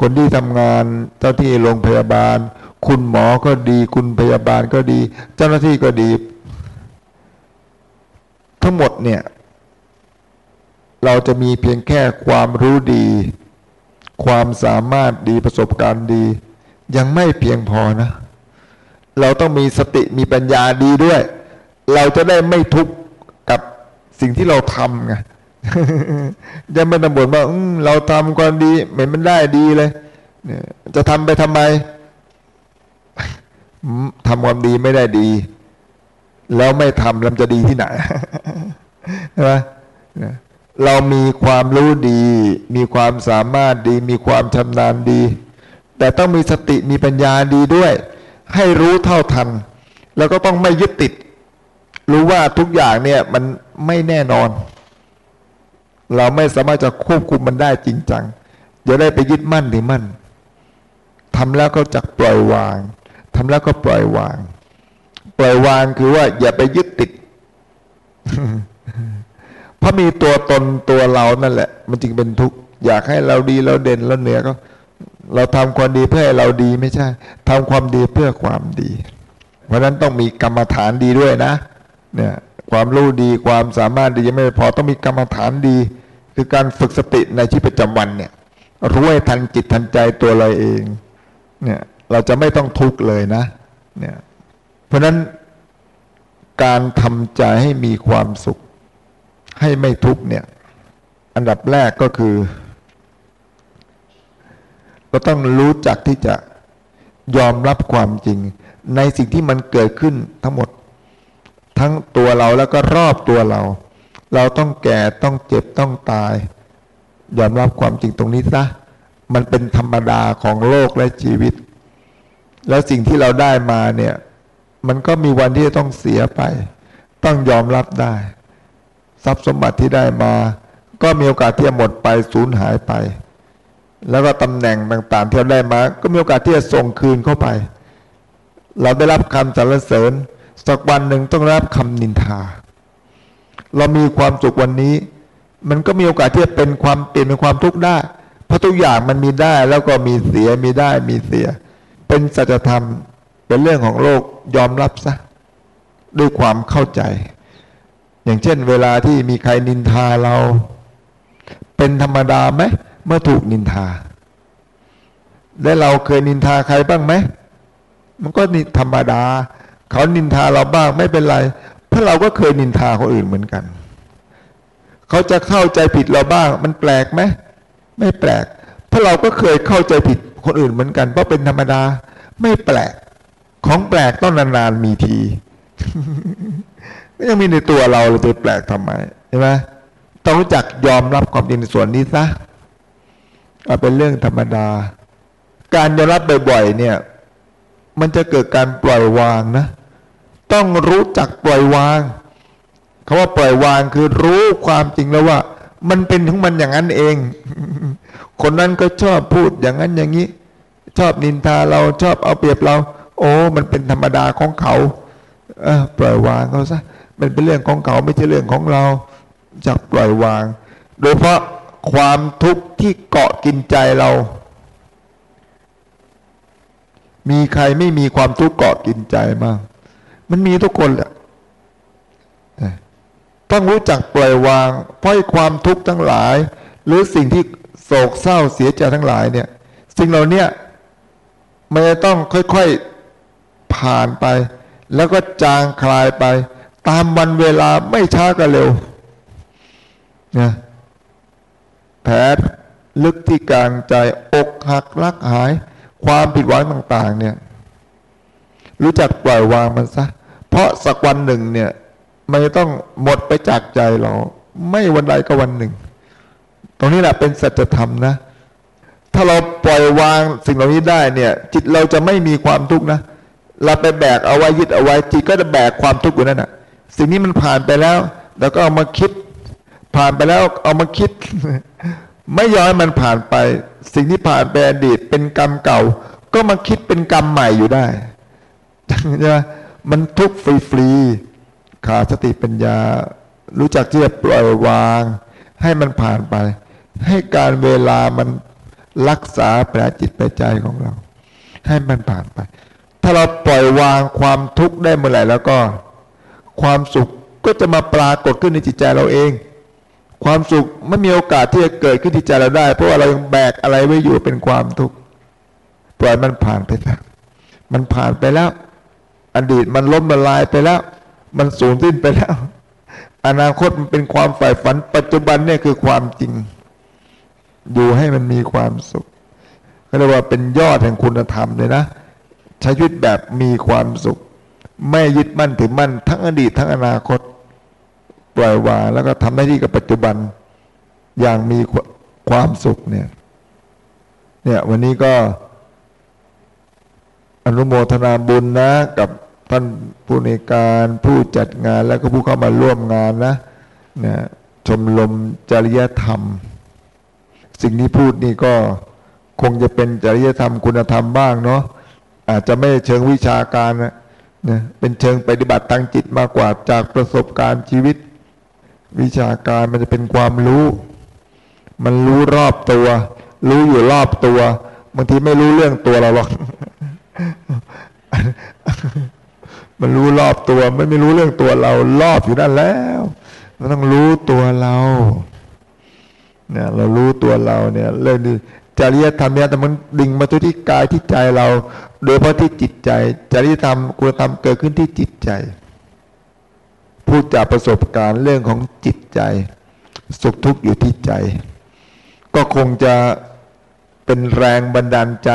คนที่ทำงานเจ้าที่โรงพยาบาล คุณหมอก็ดี คุณพยาบาลก็ดี เจ้าหน้าที่ก็ดี ทั้งหมดเนี่ย เราจะมีเพียงแค่ความรู้ดี ความสามารถดีประสบการณ์ดี ยังไม่เพียงพอนะ เราต้องมีสติมีปัญญาดีด้วย เราจะได้ไม่ทุกข์กับสิ่งที่เราทำไงจะไม่ตำบ่นว่าเราทำความดีเหม็นมันได้ดีเลยจะทำไปทำไมทำความดีไม่ได้ดี แล้วไม่ทำแล้วจะดีที่ไหนใช่ไหม เรามีความรู้ดี มีความสามารถดี มีความชำนาญดี แต่ต้องมีสติมีปัญญาดีด้วย ให้รู้เท่าทัน แล้วก็ต้องไม่ยึดติด รู้ว่าทุกอย่างเนี่ยมันไม่แน่นอน เราไม่สามารถจะควบคุมมันได้จริงจังอย่าได้ไปยึดมั่นถือมั่นทำแล้วก็จักปล่อยวางทำแล้วก็ปล่อยวาง ปล่อยวางคือว่า อย่าไปยึดติด เพราะมีตัวตนตัวเรานั่นแหละ มันจึงเป็นทุกข์อยากให้เราดีเราเด่นเราเหนือก็ เราทำความดีเพื่อให้เราดีไม่ใช่ทำความดีเพื่อความดี เพราะฉะนั้นต้องมีกรรมฐานดีด้วยนะ เนี่ยความรู้ดีความสามารถดียังไม่พอต้องมีกรรมฐานดี คือการฝึกสติในชีวิตประจำวันเนี่ยรู้ให้ทันจิตทันใจตัวเราเองเนี่ยเราจะไม่ต้องทุกข์เลยนะเนี่ยเพราะนั้นการทำใจให้มีความสุข ให้ไม่ทุกเนี่ย อันดับแรกก็คือ เราต้องรู้จักที่จะยอมรับความจริง ในสิ่งที่มันเกิดขึ้นทั้งหมด ทั้งตัวเราแล้วก็รอบตัวเรา เราต้องแก่ต้องเจ็บต้องตาย ยอมรับความจริงตรงนี้ซะมันเป็นธรรมดาของโลกและชีวิต แล้วสิ่งที่เราได้มาเนี่ย มันก็มีวันที่จะต้องเสียไป ต้องยอมรับได้ ทรัพย์สมบัติที่ได้มา ก็มีโอกาสที่จะหมดไปสูญหายไป แล้วก็ตำแหน่งต่างๆที่เราได้มา ก็มีโอกาสที่จะส่งคืนเข้าไป เราได้รับคำสรรเสริญสักวันหนึ่งต้องรับคำนินทา เรามีความสุขวันนี้ มันก็มีโอกาสที่จะเป็นความเปลี่ยนเป็นความทุกข์ได้ เพราะทุกอย่างมันมีได้แล้วก็มีเสียมีได้มีเสีย เป็นสัจธรรมเป็นเรื่องของโลกยอมรับซะด้วยความเข้าใจ อย่างเช่น เวลาที่มีใครนินทาเรา เป็นธรรมดาไหมเมื่อถูกนินทา และเราเคยนินทาใครบ้างไหมมันก็นิธรรมดา เขานินทาเราบ้างไม่เป็นไร เพราะเราก็เคยนินทาคนอื่นเหมือนกัน เขาจะเข้าใจผิดเราบ้าง มันแปลกไหมไม่แปลก เพราะเราก็เคยเข้าใจผิดคนอื่นเหมือนกัน เพราะเป็นธรรมดา ไม่แปลก ของแปลกต้องนานๆมีที ก็ยังมีในตัวเราเราจะแปลกทำไมใช่ไหมต้องรู้จักยอมรับความจริงในส่วนนี้ซะเอาเป็นเรื่องธรรมดา การยอมรับบ่อยๆเนี่ย มันจะเกิดการปล่อยวางนะ ต้องรู้จักปล่อยวางคาว่าปล่อยวางคือรู้ความจริงแล้วว่า มันเป็นของมันอย่างนั้นเอง คนนั้นก็ชอบพูดอย่างนั้นอย่างนี้ ชอบนินทาเราชอบเอาเปรียบเรา โอ้ มันเป็นธรรมดาของเขา เออปล่อยวางเขาซะ มันเป็นเรื่องของเขาไม่ใช่เรื่องของเราจักปล่อยวาง โดยเพราะความทุกข์ที่เกาะกินใจเรา มีใครไม่มีความทุกข์เกาะกินใจมากมันมีทุกคนแหละต้องรู้จักปล่อยวางเพราะความทุกข์ทั้งหลาย หรือสิ่งที่โศกเศร้าเสียใจทั้งหลายเนี่ย สิ่งเหล่านี้มันจะต้องค่อยๆผ่านไป แล้วก็จางคลายไป ตามวันเวลาไม่ช้าก็เร็วนะแผลลึกที่กลางใจอกหักรักหาย ความผิดหวังต่าง ๆ เนี่ย รู้จักปล่อยวางมันซะ เพราะสักวันหนึ่งเนี่ย มันจะต้องหมดไปจากใจเรา ไม่วันใดก็วันหนึ่ง ตรงนี้แหละเป็นสัจธรรมนะ ถ้าเราปล่อยวางสิ่งเหล่านี้ได้เนี่ย จิตเราจะไม่มีความทุกข์นะเราไปแบกเอาไว้ยึดเอาไว้จิตก็จะแบกความทุกข์อยู่นั่นน่ะ สิ่งนี้มันผ่านไปแล้วแล้วก็เอามาคิด ผ่านไปแล้วเอามาคิด ไม่ย้อมให้มันผ่านไป สิ่งที่ผ่านไปอดีตเป็นกรรมเก่า ก็มาคิดเป็นกรรมใหม่อยู่ได้ใช่ไหมมันทุกข์ฟรีๆขาดสติปัญญา รู้จักที่จะปล่อยวาง ให้มันผ่านไป ให้การเวลามันรักษาแผลจิตแผลใจของเรา ให้มันผ่านไป ถ้าเราปล่อยวางความทุกข์ได้เมื่อไหร่แล้วก็ ความสุขก็จะมาปรากฏขึ้นในจิตใจเราเอง ความสุขไม่มีโอกาสที่จะเกิดขึ้นที่ใจเราได้ เพราะว่าเรายังแบกอะไรไว้อยู่เป็นความทุกข์ปล่อยมันผ่านไปแล้วมันผ่านไปแล้ว อดีตมันล้มละลายไปแล้ว มันสูญสิ้นไปแล้ว อนาคตมันเป็นความฝ่ายฝัน ปัจจุบันเนี่ยคือความจริง อยู่ให้มันมีความสุขเรียกว่าเป็นยอดแห่งคุณธรรมเลยนะใช้ชีวิตแบบมีความสุข ไม่ยึดมั่นถือมั่นทั้งอดีตทั้งอนาคต ปล่อยวางแล้วก็ทำหน้าที่กับปัจจุบันอย่างมีความสุขเนี่ย เนี่ยวันนี้ก็ อนุโมทนาบุญนะ กับท่านผู้ในการผู้จัดงานแล้วก็ผู้เข้ามาร่วมงานนะเนี่ยชมรมจริยธรรม สิ่งที่พูดนี่ก็คงจะเป็นจริยธรรมคุณธรรมบ้างเนาะอาจจะไม่เชิงวิชาการนะ นะเป็นเชิงปฏิบัติทางจิตมากกว่าจากประสบการณ์ชีวิต วิชาการมันจะเป็นความรู้ มันรู้รอบตัว รู้อยู่รอบตัวบางทีไม่รู้เรื่องตัวเราหรอกมันรู้รอบตัวไม่ไม่รู้เรื่องตัวเรารอบอยู่นั่นแล้วมันต้องรู้ตัวเราเนี่ยเรารู้ตัวเราเนี่ยเรื่องนี้จริยธรรมเนี่ยแต่มันดิ่งมาที่กายที่ใจเรา โดยเพราะที่จิตใจ จริยธรรมคุณธรรมเกิดขึ้นที่จิตใจ พูดจากประสบการณ์เรื่องของจิตใจ สุขทุกข์อยู่ที่ใจ ก็คงจะเป็นแรงบันดาลใจ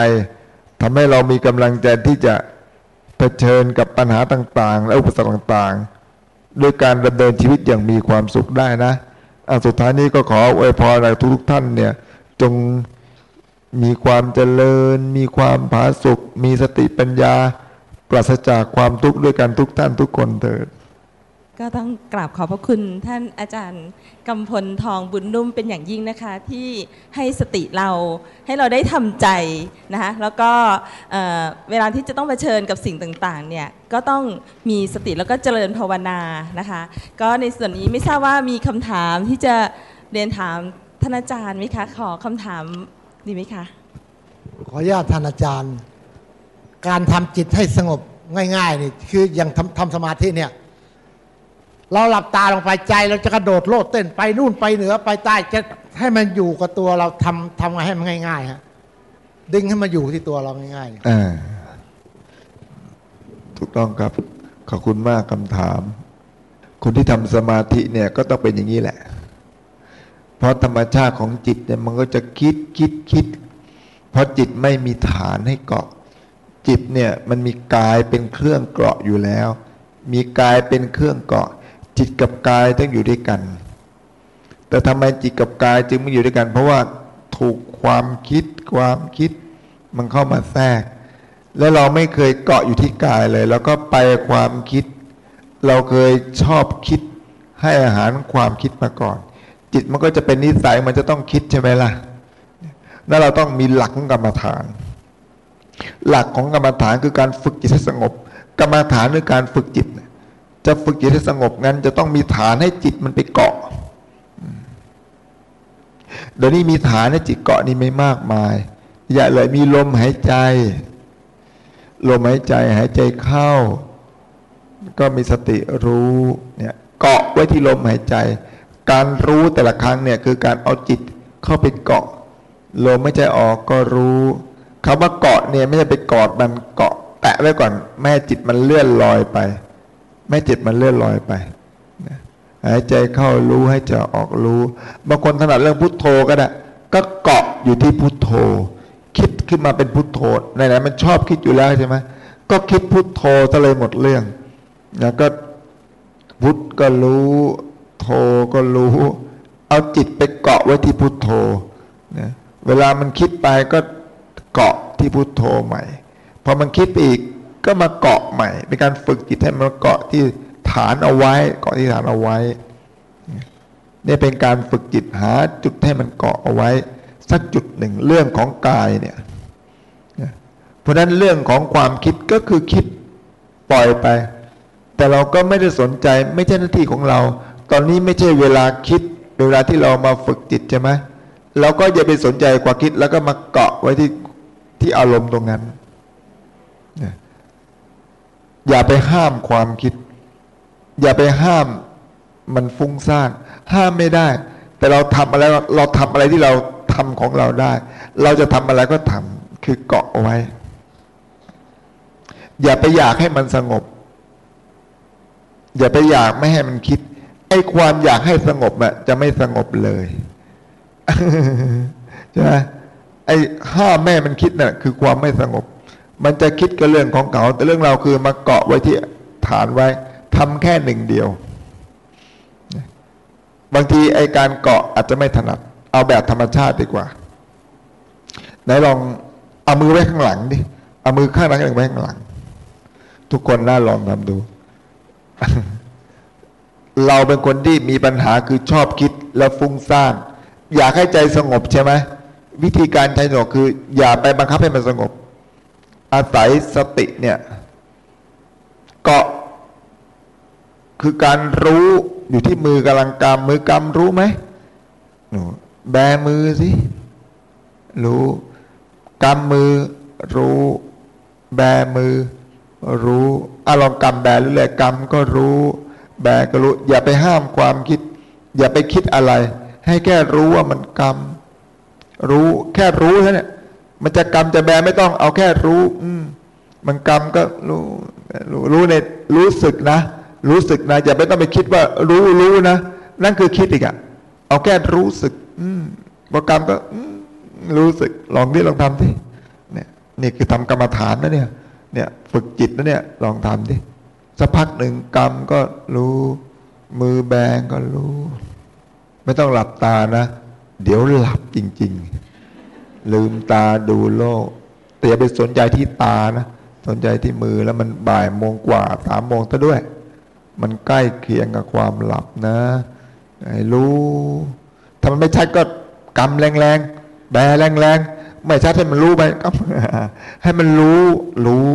ทำให้เรามีกำลังใจที่จะเผชิญกับปัญหาต่าง ๆ และอุปสรรคต่างๆด้วยการดำเนินชีวิตอย่างมีความสุขได้นะอันสุดท้ายนี้ก็ขออวยพรทุกท่านเนี่ย จง มีความเจริญ มีความผาสุกมีสติปัญญา ปราศจากความทุกข์ด้วยกันทุกท่านทุกคนเถิด ก็ต้องกราบขอบพระคุณท่านอาจารย์กำพลทองบุญนุ่มเป็นอย่างยิ่งนะคะ ที่ให้สติเราให้เราได้ทำใจนะคะแล้วก็เอ่อเวลาที่จะต้องเผชิญกับสิ่งต่างๆเนี่ยก็ต้องมีสติแล้วก็เจริญภาวนานะคะ ก็ในส่วนนี้ไม่ทราบว่ามีคำถามที่จะเรียนถามท่านอาจารย์ไหมคะขอคำถาม ดีไหมคะขออนุญาตท่านอาจารย์ การทำจิตให้สงบง่ายๆนี่คืออย่างทำทำสมาธิเนี่ย เราหลับตาลงไปใจ เราจะกระโดดโลดเต้นไปนู่นไปเหนือไปใต้จะให้มันอยู่กับตัวเราทำทำไงให้มันง่ายๆฮะดึงให้มันอยู่ที่ตัวเราง่ายๆอ่าถูกต้องครับ ขอบคุณมากคำถาม คนที่ทำสมาธิเนี่ยก็ต้องเป็นอย่างนี้แหละ เพราะธรรมชาติของจิตเนี่ยมันก็จะคิดคิดคิด เพราะจิตไม่มีฐานให้เกาะ จิตเนี่ยมันมีกายเป็นเครื่องเกาะอยู่แล้ว มีกายเป็นเครื่องเกาะ จิตกับกายต้องอยู่ด้วยกัน แต่ทำไมจิตกับกายจึงไม่อยู่ด้วยกัน เพราะว่าถูกความคิดความคิด มันเข้ามาแทรก แล้วเราไม่เคยเกาะอยู่ที่กายเลย แล้วก็ไปความคิด เราเคยชอบคิดให้อาหารความคิดมาก่อน จิตมันก็จะเป็นนิสัยมันจะต้องคิดใช่ไหมล่ะแล้วเราต้องมีหลักของกรรมฐาน หลักของกรรมฐานคือการฝึกจิตให้สงบ กรรมฐานคือการฝึกจิต จะฝึกจิตให้สงบงั้น จะต้องมีฐานให้จิตมันไปเกาะเดี๋ยวนี้มีฐานให้จิตเกาะนี่ไม่มากมาย อย่าเลยมีลมหายใจ ลมหายใจหายใจเข้า ก็มีสติรู้เนี่ยเกาะไว้ที่ลมหายใจ การรู้แต่ละครั้งเนี่ยคือการเอาจิตเข้าไปเกาะลมไม่ใจออกก็รู้คำว่าเกาะเนี่ยไม่ใช่ไปกอดมันเกาะ แตะไว้ก่อน แม่จิตมันเลื่อนลอยไป แม่จิตมันเลื่อนลอยไปนะหายใจเข้ารู้ให้ใจออกรู้บางคนถนัดเรื่องพุทโธก็ได้ก็เกาะอยู่ที่พุทโธ คิดขึ้นมาเป็นพุทโธไหนๆมันชอบคิดอยู่แล้วใช่ไหมก็คิดพุทโธซะเลยหมดเรื่อง แล้วก็พุทก็รู้ ก็รู้ เอาจิตไปเกาะไว้ที่พุทโธนะเวลามันคิดไปก็เกาะที่พุทโธใหม่พอมันคิดไปอีกก็มาเกาะใหม่ เป็นการฝึกจิตให้มันเกาะที่ฐานเอาไว้ เกาะที่ฐานเอาไว้นี่เป็นการฝึกจิตหาจุดให้มันเกาะเอาไว้ สักจุดหนึ่งเรื่องของกายเนี่ยเพราะฉะนั้นเรื่องของความคิดก็คือคิดปล่อยไป แต่เราก็ไม่ได้สนใจไม่ใช่หน้าที่ของเรา ตอนนี้ไม่ใช่เวลาคิดเวลาที่เรามาฝึกจิตใช่ไหมเราก็อย่าไปสนใจกว่าคิด แล้วก็มาเกาะไว้ที่ที่อารมณ์ตรงนั้น อย่าไปห้ามความคิด อย่าไปห้ามมันฟุ้งซ่าน ห้ามไม่ได้ แต่เราทำอะไรเราทำอะไรที่เราทำของเราได้ เราจะทำอะไรก็ทำคือเกาะเอาไว้ อย่าไปอยากให้มันสงบ อย่าไปอยากไม่ให้มันคิด ไอ้ความอยากให้สงบอะจะไม่สงบเลยใช่ไหมไอ้ห้าแม่มันคิดน่ะ คือความไม่สงบ มันจะคิดกับเรื่องของเขาแต่เรื่องเราคือมาเกาะไว้ที่ฐานไว้ทำแค่หนึ่งเดียว บางทีไอ้การเกาะอาจจะไม่ถนัด เอาแบบธรรมชาติดีกว่า ไหนลองเอามือไว้ข้างหลังดิเอามือข้างหลังหนึ่งไว้ข้างหลัง ทุกคนน่าลองทำดู เราเป็นคนที่มีปัญหาคือชอบคิดแล้วฟุ้งซ่านอยากให้ใจสงบใช่ไหมวิธีการใจสงบคือ อย่าไปบังคับให้มันสงบ อาศัยสติเนี่ยเกาะคือการรู้อยู่ที่มือกำลังกำมือกำรู้ไหมหนูแบมือสิรู้กำมือรู้ แบมือ รู้อะลองกำแบเรื่อยๆกำก็รู้ แบก็รู้อย่าไปห้ามความคิด อย่าไปคิดอะไร ให้แค่รู้ว่ามันกำรู้แค่รู้แค่นี้มันจะกำจะแบไม่ต้องเอาแค่รู้ อืมมันกำก็รู้รู้รู้ในรู้สึกนะ รู้สึกนะอย่าไปต้องไปคิดว่า รู้รู้นะนั่นคือคิดอีกอะเอาแค่รู้สึก อืมพอกรรมก็อืรู้สึกลองดิลองทำดิเนี่ยนี่คือทำกรรมฐานนะเนี่ย เนี่ย ฝึกจิตนะเนี่ย ลองทำดิ สักพักหนึ่งกรรมก็รู้ มือแบงก็รู้ ไม่ต้องหลับตานะ เดี๋ยวหลับจริง ๆ ลืมตาดูโลก แต่อย่าไปสนใจที่ตานะ สนใจที่มือแล้วมันบ่ายโมงกว่าสามโมงซะด้วย มันใกล้เคียงกับความหลับนะให้รู้ถ้ามันไม่ชัดก็กำแรงๆแบแรงๆไม่ชัดให้มันรู้ไปกำให้มันรู้รู้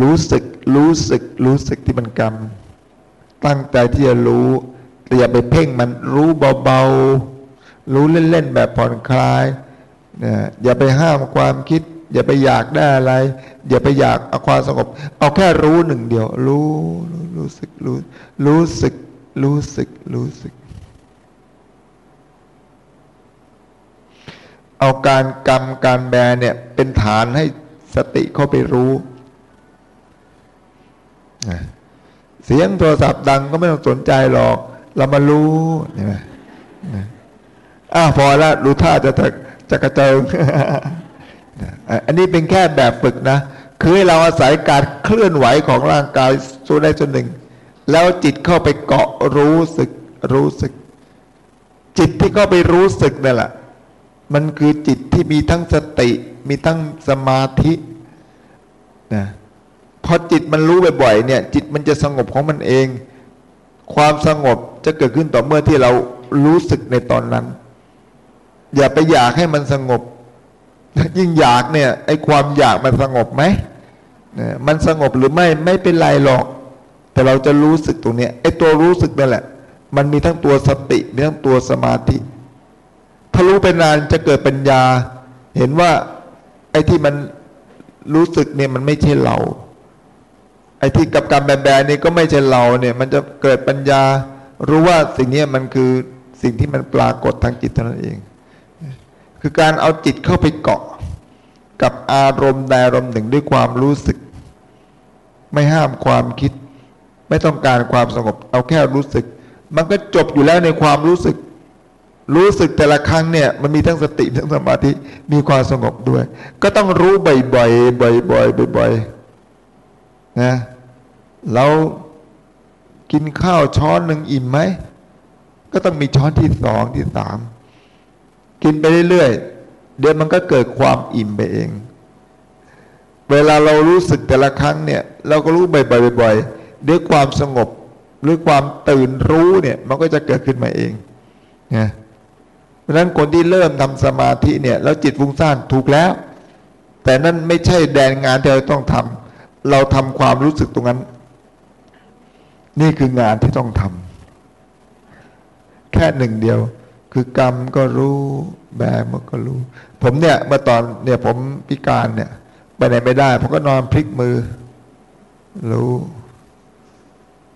รู้สึกรู้สึกรู้สึกที่มันกำตั้งใจที่จะรู้แต่อย่าไปเพ่งมันรู้เบาๆ รู้เล่นๆ แบบผ่อนคลายนะอย่าไปห้ามความคิด อย่าไปอยากได้อะไร อย่าไปอยากเอาความสงบ เอาแค่รู้หนึ่งเดียว รู้รู้รู้สึกรู้รู้สึกรู้สึกรู้สึก เอาการกรรมการแบเนี่ยเป็นฐานให้สติเข้าไปรู้ เสียงโทรศัพท์ดังก็ไม่ต้องสนใจหรอก เรามารู้ใช่ไหมนะอ้าวพอละรู้ท่าจะจะกระเจิงอันนี้เป็นแค่แบบฝึกนะ คือให้เราอาศัยการเคลื่อนไหวของร่างกายส่วนใดส่วนหนึ่ง แล้วจิตเข้าไปเกาะรู้สึกรู้สึก จิตที่เข้าไปรู้สึกนั่นแหละมันคือจิตที่มีทั้งสติ มีทั้งสมาธินะ พอจิตมันรู้บ่อยๆเนี่ย จิตมันจะสงบของมันเอง ความสงบจะเกิดขึ้นต่อเมื่อที่เรารู้สึกในตอนนั้น อย่าไปอยากให้มันสงบ ยิ่งอยากเนี่ย ไอ้ความอยากมันสงบไหมนี่มันสงบหรือไม่ไม่เป็นไรหรอก แต่เราจะรู้สึกตรงนี้ไอ้ตัวรู้สึกนั่นแหละ มันมีทั้งตัวสติมีทั้งตัวสมาธิถ้ารู้เป็นนานจะเกิดปัญญา เห็นว่า ไอ้ที่มันรู้สึกเนี่ยมันไม่ใช่เรา อ้ที่กับการแบแบนี่ก็ไม่ใช่เราเนี่ยมันจะเกิดปัญญา รู้ว่าสิ่งนี้มันคือสิ่งที่มันปรากฏทางจิตเท่านั้นเอง คือการเอาจิตเข้าไปเกาะ กับอารมณ์ใดอารมณ์หนึ่งด้วยความรู้สึก ไม่ห้ามความคิด ไม่ต้องการความสงบ เอาแค่รู้สึก มันก็จบอยู่แล้วในความรู้สึก รู้สึกแต่ละครั้งเนี่ยมันมีทั้งสติทั้งสมาธิมีความสงบด้วย ก็ต้องรู้บ่อยๆบ่อยๆบ่อยๆนะ เรากินข้าวช้อนหนึ่งอิ่มไหม ก็ต้องมีช้อนที่สองที่สามกินไปเรื่อยๆเดี๋ยวมันก็เกิดความอิ่มไปเอง เวลาเรารู้สึกแต่ละครั้งเนี่ย เราก็รู้บ่อยๆๆด้วยความสงบหรือความตื่นรู้เนี่ยมันก็จะเกิดขึ้นมาเองนะเพราะนั้นคนที่เริ่มทำสมาธิเนี่ย แล้วจิตฟุ้งซ่านถูกแล้ว แต่นั่นไม่ใช่แดนงานที่เราต้องทำเราทำความรู้สึกตรงนั้น นี่คืองานที่ต้องทำแค่หนึ่งเดียว คือกรรมก็รู้แบมันก็รู้ ผมเนี่ยเมื่อตอนเนี่ยผมพิการเนี่ยไปไหนไม่ได้ผมก็นอนพลิกมือ รู้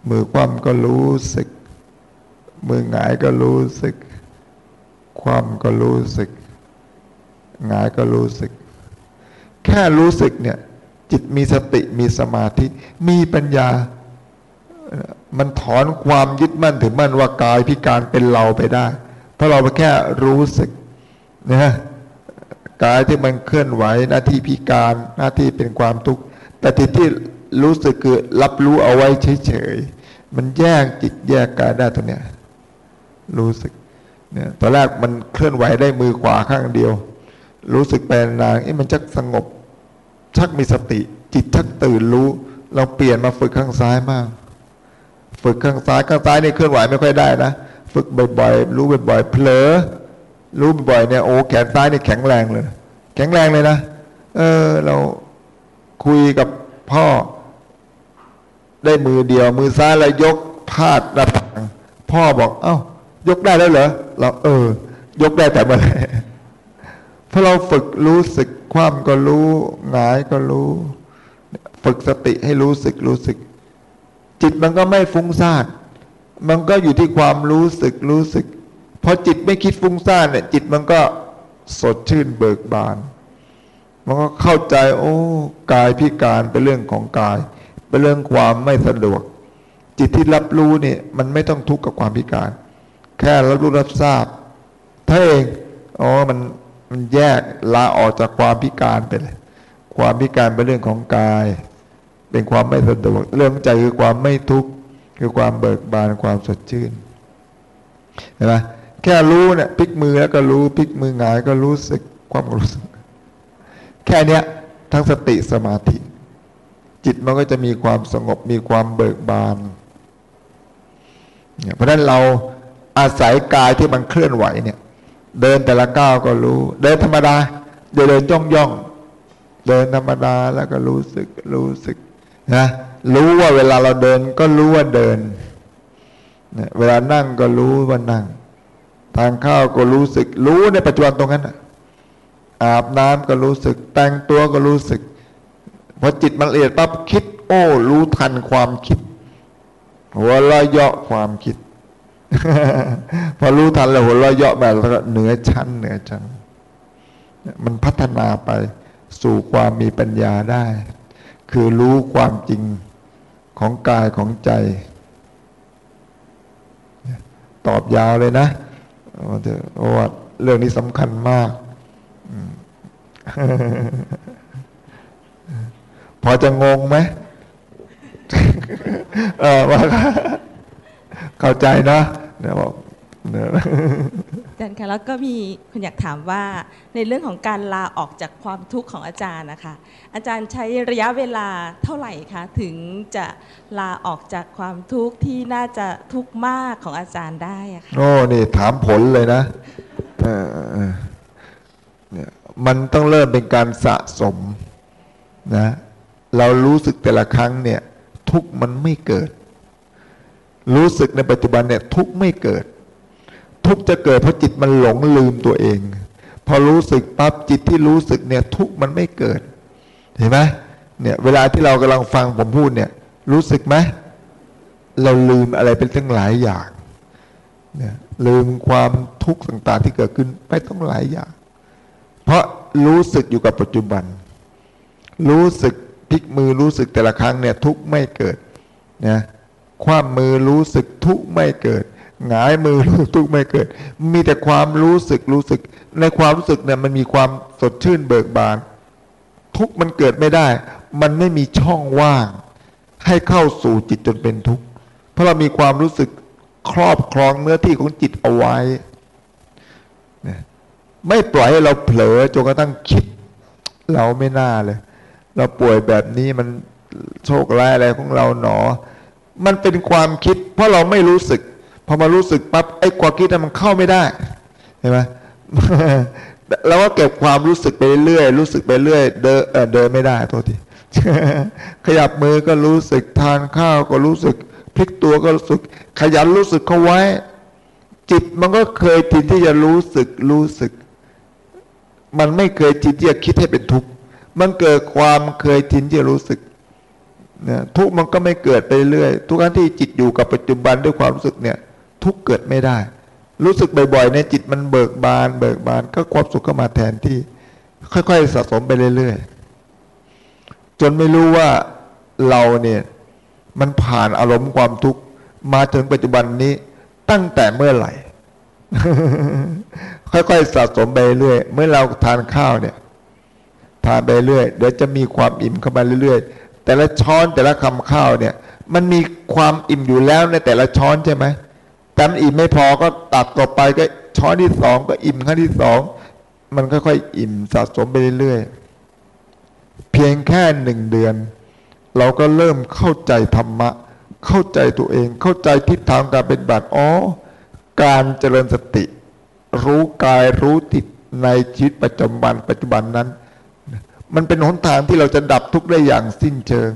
มือคว่ำก็รู้สึก มือหงายก็รู้สึก คว่ำก็รู้สึกหงายก็รู้สึก แค่รู้สึกเนี่ย จิตมีสติมีสมาธิ มีปัญญา มันถอนความยึดมั่นถือมั่นว่ากายพิการเป็นเราไปได้ เพราะเราแค่รู้สึกนะกายที่มันเคลื่อนไหวหน้าที่พิการหน้าที่เป็นความทุกข์แต่ที่ที่รู้สึกคือรับรู้เอาไว้เฉยๆมันแยกจิตแยกกายได้ตรงเนี้ยรู้สึกเนี่ยตอนแรกมันเคลื่อนไหวได้มือขวาข้างเดียว รู้สึกเป็นนางเอ๊ะมันชักสงบ ชักมีสติ จิตชักตื่นรู้ เราเปลี่ยนมาฝึกข้างซ้ายมาก ฝึกข้างซ้ายข้างซ้ายนี่เคลื่อนไหวไม่ค่อยได้นะฝึกบ่อยๆรู้บ่อยๆเผลอ รู้บ่อยๆเนี่ยโอ้แขนซ้ายนี่แข็งแรงเลย แข็งแรงเลยนะเออเราคุยกับพ่อ ได้มือเดียว มือซ้ายเรายกพาดระดังพ่อบอก เอ้ายกได้แล้วเหรอเราเออ ยกได้แต่เมื่อไหร่พอเราฝึกรู้สึกความก็รู้หงายก็รู้ ฝึกสติให้รู้สึกรู้สึก จิตมันก็ไม่ฟุ้งซ่านมันก็อยู่ที่ความรู้สึกรู้สึกพอจิตไม่คิดฟุ้งซ่านเนี่ย จิตมันก็สดชื่นเบิกบาน มันก็เข้าใจ โอ้กายพิการเป็นเรื่องของกาย เป็นเรื่องความไม่สะดวก จิตที่รับรู้เนี่ย มันไม่ต้องทุกข์กับความพิการ แค่รับรู้รับทราบถ้าเองอ๋อมันมันแยกลาออกจากความพิการไปเลย ความพิการเป็นเรื่องของกาย เป็นความไม่สะดวก เรื่องใจคือความไม่ทุกข์คือความเบิกบานความสดชื่นเห็นไหมแค่รู้เนี่ยพลิกมือแล้วก็รู้พลิกมือหงายก็รู้สึกความรู้สึก แค่เนี้ยทั้งสติสมาธิ จิตมันก็จะมีความสงบมีความเบิกบานเนี่ยเพราะฉะนั้นเราอาศัยกายที่มันเคลื่อนไหวเนี่ย เดินแต่ละก้าวก็รู้ เดินธรรมดาเดินเดินย่องย่องเดินธรรมดาแล้วก็รู้สึกรู้สึก นะรู้ว่าเวลาเราเดินก็รู้ว่าเดินเวลานั่งก็รู้ว่านั่ง ทานข้าวก็รู้สึก รู้ในปัจจุบันตรงนั้นอาบน้ำก็รู้สึก แต่งตัวก็รู้สึกพอจิตมันละเอียดปั๊บคิด โอ้ รู้ทันความคิด หัวเราะเยาะความคิด พอรู้ทันแล้วหัวเราะเยาะแบบแล้วก็เหนือชั้นเหนือชั้นมันพัฒนาไปสู่ความมีปัญญาได้ คือรู้ความจริงของกายของใจ ตอบยาวเลยนะเพราะว่าเรื่องนี้สำคัญมาก พอจะงงไหมเออว่าเข้าใจนะเนี่ยบอก อาจารย์คะแล้วก็มีคนอยากถามว่าในเรื่องของการลาออกจากความทุกข์ของอาจารย์นะคะ อาจารย์ใช้ระยะเวลาเท่าไหร่คะถึงจะลาออกจากความทุกข์ที่น่าจะทุกข์มากของอาจารย์ได้อะคะโอ้นี่ถามผลเลยนะเออเออเนี่ยมันต้องเริ่มเป็นการสะสมนะ เรารู้สึกแต่ละครั้งเนี่ย ทุกข์มันไม่เกิด รู้สึกในปัจจุบันเนี่ย ทุกข์ไม่เกิด ทุกข์จะเกิดเพราะจิตมันหลงลืมตัวเอง พอรู้สึกปั๊บจิตที่รู้สึกเนี่ย ทุกข์มันไม่เกิด เห็นไหมเนี่ย เวลาที่เรากำลังฟังผมพูดเนี่ย รู้สึกไหมเราลืมอะไรเป็นตั้งหลายอย่างเนี่ยลืมความทุกข์ต่างๆที่เกิดขึ้นไปต้องหลายอย่าง เพราะรู้สึกอยู่กับปัจจุบัน รู้สึกพลิกมือรู้สึกแต่ละครั้งเนี่ย ทุกไม่เกิดนะความมือรู้สึกทุกไม่เกิด หงายมือรู้ทุกข์ไม่เกิด มีแต่ความรู้สึกรู้สึก ในความรู้สึกเนี่ยมันมีความสดชื่นเบิกบาน ทุกข์มันเกิดไม่ได้ มันไม่มีช่องว่าง ให้เข้าสู่จิตจนเป็นทุกข์เพราะเรามีความรู้สึกครอบครองเนื้อที่ของจิตเอาไว้ ไม่ปล่อยให้เราเผลอจนกระทั่งคิด เราไม่น่าเลย เราป่วยแบบนี้มันโชคร้ายอะไรของเราหนอ มันเป็นความคิด เพราะเราไม่รู้สึก พอมารู้สึกปั๊บไอ้ความคิดนั้นมันเข้าไม่ได้เห็นไหมเราก็เก็บความรู้สึกไปเรื่อยรู้สึกไปเรื่อยเดินเเดินไม่ได้โทษทีขยับมือก็รู้สึกทานข้าวก็รู้สึกพลิกตัวก็รู้สึก ขยันรู้สึกเขาไว้ จิตมันก็เคยทินที่จะรู้สึกรู้สึก มันไม่เคยทินที่จะคิดให้เป็นทุกข์มันเกิดความเคยทินที่จะรู้สึกนะทุกข์มันก็ไม่เกิดไปเรื่อยทุกครั้งที่จิตอยู่กับปัจจุบันด้วยความรู้สึกเนี่ย ทุกเกิดไม่ได้ รู้สึกบ่อยๆในจิตมันเบิกบาน เบิกบานก็ความสุขก็มาแทนที่ ค่อยๆสะสมไปเรื่อยๆจนไม่รู้ว่าเราเนี่ยมันผ่านอารมณ์ความทุกข์มาถึงปัจจุบันนี้ตั้งแต่เมื่อไหร่ ค่อยๆสะสมไปเรื่อยเมื่อเราทานข้าวเนี่ย ทานไปเรื่อยเดี๋ยวจะมีความอิ่มเข้ามาเรื่อยๆแต่ละช้อนแต่ละคำข้าวเนี่ย มันมีความอิ่มอยู่แล้วในแต่ละช้อนใช่ไหม แต่มันอิ่มไม่พอก็ตักต่อไปก็ช้อนที่สองก็อิ่มขั้นที่สองมันค่อยๆอิ่มสะสมไปเรื่อยๆเพียงแค่หนึ่งเดือน เราก็เริ่มเข้าใจธรรมะ เข้าใจตัวเองเข้าใจทิศทางการเป็นบัตรอ๋อการเจริญสติ รู้กายรู้จิตในชีวิตประจำวัน ปัจจุบันนั้น มันเป็นหนทางที่เราจะดับทุกข์ได้อย่างสิ้นเชิง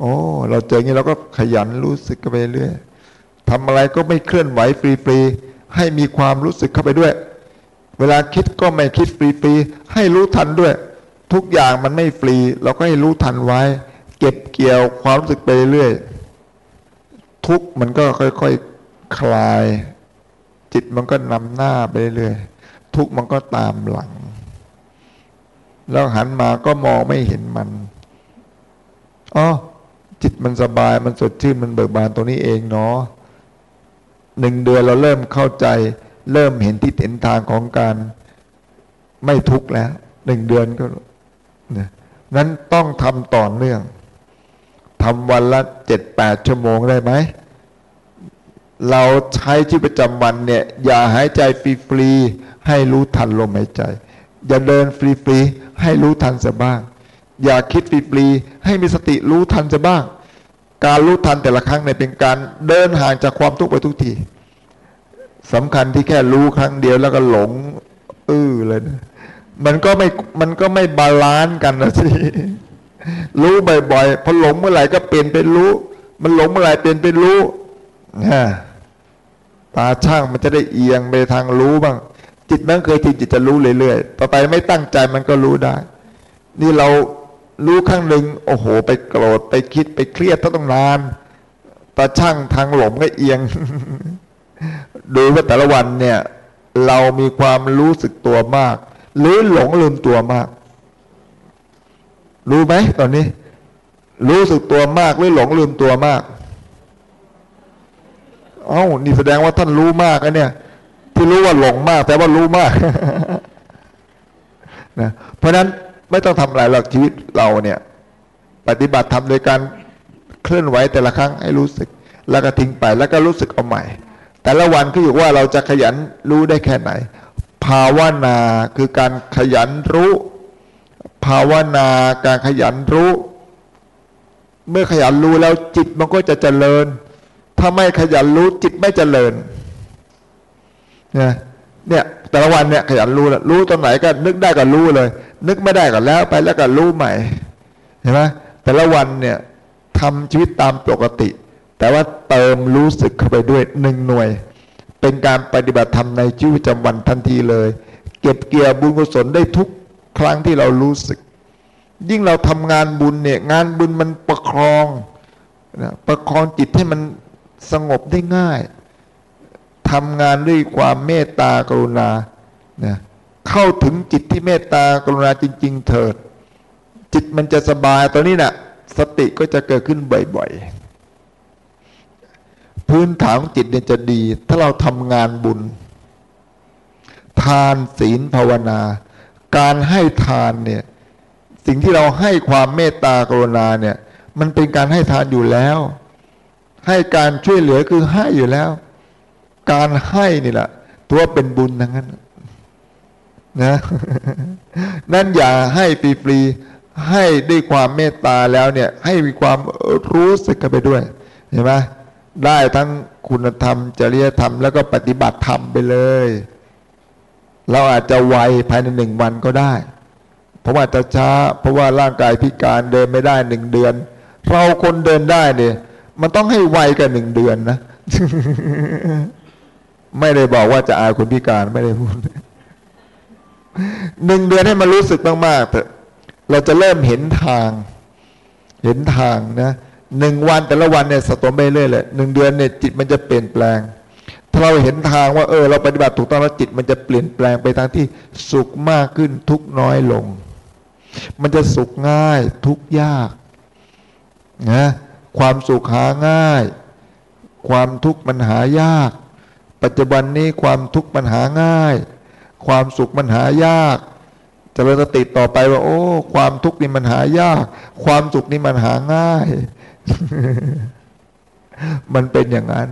โอ้ เราเจออย่างนี้เราก็ขยันรู้สึกกันไปเรื่อย ทำอะไรก็ไม่เคลื่อนไหวฟรีๆให้มีความรู้สึกเข้าไปด้วย เวลาคิดก็ไม่คิดฟรีๆให้รู้ทันด้วย ทุกอย่างมันไม่ฟรี เราก็ให้รู้ทันไว้ เก็บเกี่ยวความรู้สึกไปเรื่อยทุกมันก็ค่อยๆคลาย จิตมันก็นำหน้าไปเรื่อยทุกมันก็ตามหลัง แล้วหันมาก็มองไม่เห็นมันอ๋อจิตมันสบายมันสดชื่นมันเบิกบานตรงนี้เองเนาะ หนึ่งเดือนเราเริ่มเข้าใจ เริ่มเห็นทิศเห็นทางของการไม่ทุกข์แล้วหนึ่งเดือนก็นะนั้นต้องทำต่อเนื่องทำวันละเจ็ดแปดชั่วโมงได้ไหม เราใช้ชีวิตประจำวันเนี่ย อย่าหายใจฟรีๆให้รู้ทันลมหายใจ อย่าเดินฟรีๆให้รู้ทันเสบ้าง อย่าคิดฟรีๆให้มีสติรู้ทันเสบ้าง การรู้ทันแต่ละครั้งเนี่ยเป็นการเดินห่างจากความทุกข์ไปทุกทีสำคัญที่แค่รู้ครั้งเดียวแล้วก็หลง อื้อเลยนะมันก็ไม่มันก็ไม่ balance กันนะสิรู้บ่อยๆพอหลงเมื่อไหร่ก็เปลี่ยนเป็นรู้ มันหลงเมื่อไหร่เปลี่ยนเป็นรู้ฮะตาช่างมันจะได้เอียงไปทางรู้บ้าง จิตมันเคยที่จิตจะรู้เรื่อยๆต่อไปไม่ตั้งใจมันก็รู้ได้ นี่เรา รู้ครั้งหนึ่งโอ้โห ไปโกรธไปคิดไปเครียดต้องนานตาช่างทางหลงก็เอียง ดูว่าแต่ละวันเนี่ย เรามีความรู้สึกตัวมาก หรือหลงลืมตัวมาก รู้ไหมตอนนี้ รู้สึกตัวมากหรือหลงลืมตัวมาก เอ้านี่แสดงว่าท่านรู้มากนะเนี่ย ที่รู้ว่าหลงมาก แต่ว่ารู้มากนะเพราะนั้น ไม่ต้องทำอะไรหรอกชีวิตเราเนี่ย ปฏิบัติทำโดยการเคลื่อนไหวแต่ละครั้งให้รู้สึก แล้วก็ทิ้งไปแล้วก็รู้สึกเอาใหม่ แต่ละวันก็อยู่ว่าเราจะขยันรู้ได้แค่ไหน ภาวนาคือการขยันรู้ ภาวนาการขยันรู้ เมื่อขยันรู้แล้วจิตมันก็จะเจริญ ถ้าไม่ขยันรู้จิตไม่เจริญเนี่ย เนี่ยแต่ละวันเนี่ยขยันรู้รู้ตอนไหนก็นึกได้ก็รู้เลย นึกไม่ได้ก็แล้วไปแล้วก็รู้ใหม่เห็นไหมแต่ละวันเนี่ยทำชีวิตตามปกติ แต่ว่าเติมรู้สึกเข้าไปด้วยหนึ่งหน่วย เป็นการปฏิบัติธรรมในชีวิตประจำวันทันทีเลย เก็บเกี่ยวบุญกุศลได้ทุกครั้งที่เรารู้สึก ยิ่งเราทำงานบุญเนี่ยงานบุญมันประคองนะประคองจิตให้มันสงบได้ง่าย ทำงานด้วยความเมตตากรุณานะเข้าถึงจิตที่เมตตากรุณาจริง ๆ เถิด จิตมันจะสบายตอนนี้นะ่ะ สติก็จะเกิดขึ้นบ่อยๆ พื้นฐานของจิตเนี่ยจะดี ถ้าเราทำงานบุญ ทานศีลภาวนา การให้ทานเนี่ย สิ่งที่เราให้ความเมตตากรุณาเนี่ย มันเป็นการให้ทานอยู่แล้ว ให้การช่วยเหลือคือให้อยู่แล้ว การให้นี่แหละตัวเป็นบุญทั้งนั้นนะนั่นอย่าให้ฟรีๆให้ด้วยความเมตตาแล้วเนี่ย ให้มีความรู้สึกกันไปด้วยเห็นไหมได้ทั้งคุณธรรม จริยธรรมแล้วก็ปฏิบัติธรรมไปเลย เราอาจจะไวภายในหนึ่งวันก็ได้เพราะว่าจะช้า เพราะว่าร่างกายพิการเดินไม่ได้หนึ่งเดือน เราคนเดินได้เนี่ย มันต้องให้ไวกันหนึ่งเดือนนะ ไม่ได้บอกว่าจะอายคนพิการไม่ได้พูดหนึ่งเดือนให้มันรู้สึกมากๆเถอะเราจะเริ่มเห็นทาง เห็นทางนะหนึ่งวันแต่ละวันเนี่ยสะสมไปเรื่อยเลยหนึ่งเดือนเนี่ยจิตมันจะเปลี่ยนแปลง ถ้าเราเห็นทางว่าเออ เราปฏิบัติถูกต้องแล้วจิตมันจะเปลี่ยนแปลงไปทางที่สุขมากขึ้นทุกน้อยลง มันจะสุขง่ายทุกยากนะความสุขหาง่าย ความทุกข์มันหายาก ปัจจุบันนี้ความทุกข์มันหาง่าย ความสุขมันหายากเจริญสติต่อไปว่า โอ้ ความทุกข์นี่มันหายาก ความสุขนี่มันหาง่าย มันเป็นอย่างนั้น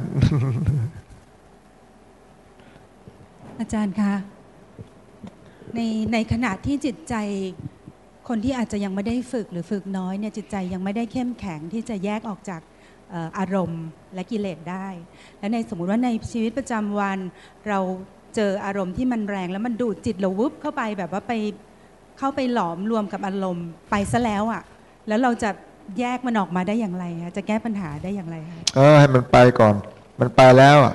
อาจารย์คะในในขณะที่จิตใจ คนที่อาจจะยังไม่ได้ฝึกหรือฝึกน้อยเนี่ยจิตใจยังไม่ได้เข้มแข็งที่จะแยกออกจาก อารมณ์และกิเลสได้ และในสมมุติว่าในชีวิตประจำวัน เราเจออารมณ์ที่มันแรงแล้วมันดูดจิตเราวุบเข้าไปแบบว่าไปเข้าไปหลอมรวมกับอารมณ์ไปซะแล้วอะ่ะ แล้วเราจะแยกมันออกมาได้อย่างไรคะจะแก้ปัญหาได้อย่างไรคะเออให้มันไปก่อน มันไปแล้วอะ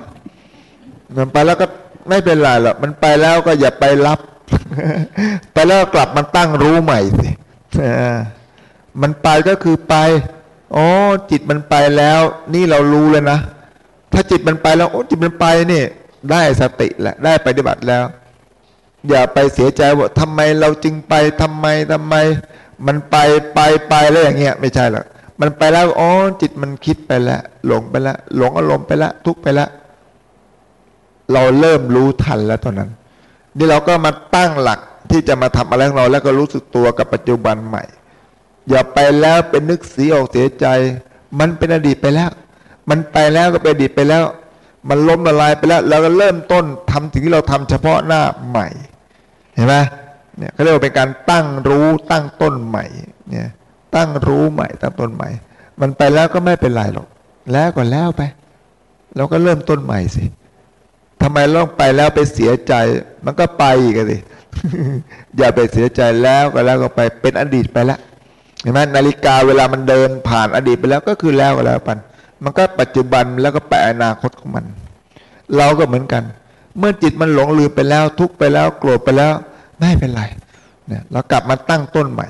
มันไปแล้วก็ไม่เป็นไรหรอกมันไปแล้วก็อย่าไปรับ ไปแล้วกลับมันตั้งรู้ใหม่สิเออมันไปก็คือไป อ๋อจิตมันไปแล้ว นี่เรารู้เลยนะ ถ้าจิตมันไปแล้วโอ้จิตมันไปนี่ ได้สติแหล้วได้ปฏิบัติแล้ว อย่าไปเสียใจว่าทำไมเราจึงไปทำไมทำไม มันไปไปไปแล้วอย่างเงี้ยไม่ใช่หรอกมันไปแล้วอ๋อจิตมันคิดไปแล้วหลงไปแล้วหลงอารมณ์ไปแล้วทุกไปแล้วเราเริ่มรู้ทันแล้วตอนนั้นนี่เราก็มาตั้งหลักที่จะมาทำอะไรของเราแล้วก็รู้สึกตัวกับปัจจุบันใหม่ อย่าไปแล้วเป็นนึกเสียออกเสียใจ มันเป็นอดีตไปแล้ว มันไปแล้วก็เป็นอดีตไปแล้ว มันล้มละลายไปแล้วเราก็เริ่มต้นทำสิ่งที่เราทำเฉพาะหน้าใหม่ เห็นไหมเนี่ยเขาเรียกว่าเป็นการตั้งรู้ตั้งต้นใหม่เนี่ยตั้งรู้ใหม่ตั้งต้นใหม่ มันไปแล้วก็ไม่เป็นไรหรอก แล้วก็แล้วไป เราก็เริ่มต้นใหม่สิทำไมล่องไปแล้วไปเสียใจ มันก็ไปอีกสิอย่าไปเสียใจแล้วก็แล้วก็ไปเป็นอดีตไปแล้ว เห็นไหมนาฬิกาเวลามันเดินผ่านอดีตไปแล้วก็คือแล้วก็แล้วปันมันก็ปัจจุบันแล้วก็ไปอนาคตของมัน เราก็เหมือนกัน เมื่อจิตมันหลงลืมไปแล้ว ทุกไปแล้วโกรธไปแล้วไม่เป็นไรเนี่ยเรากลับมาตั้งต้นใหม่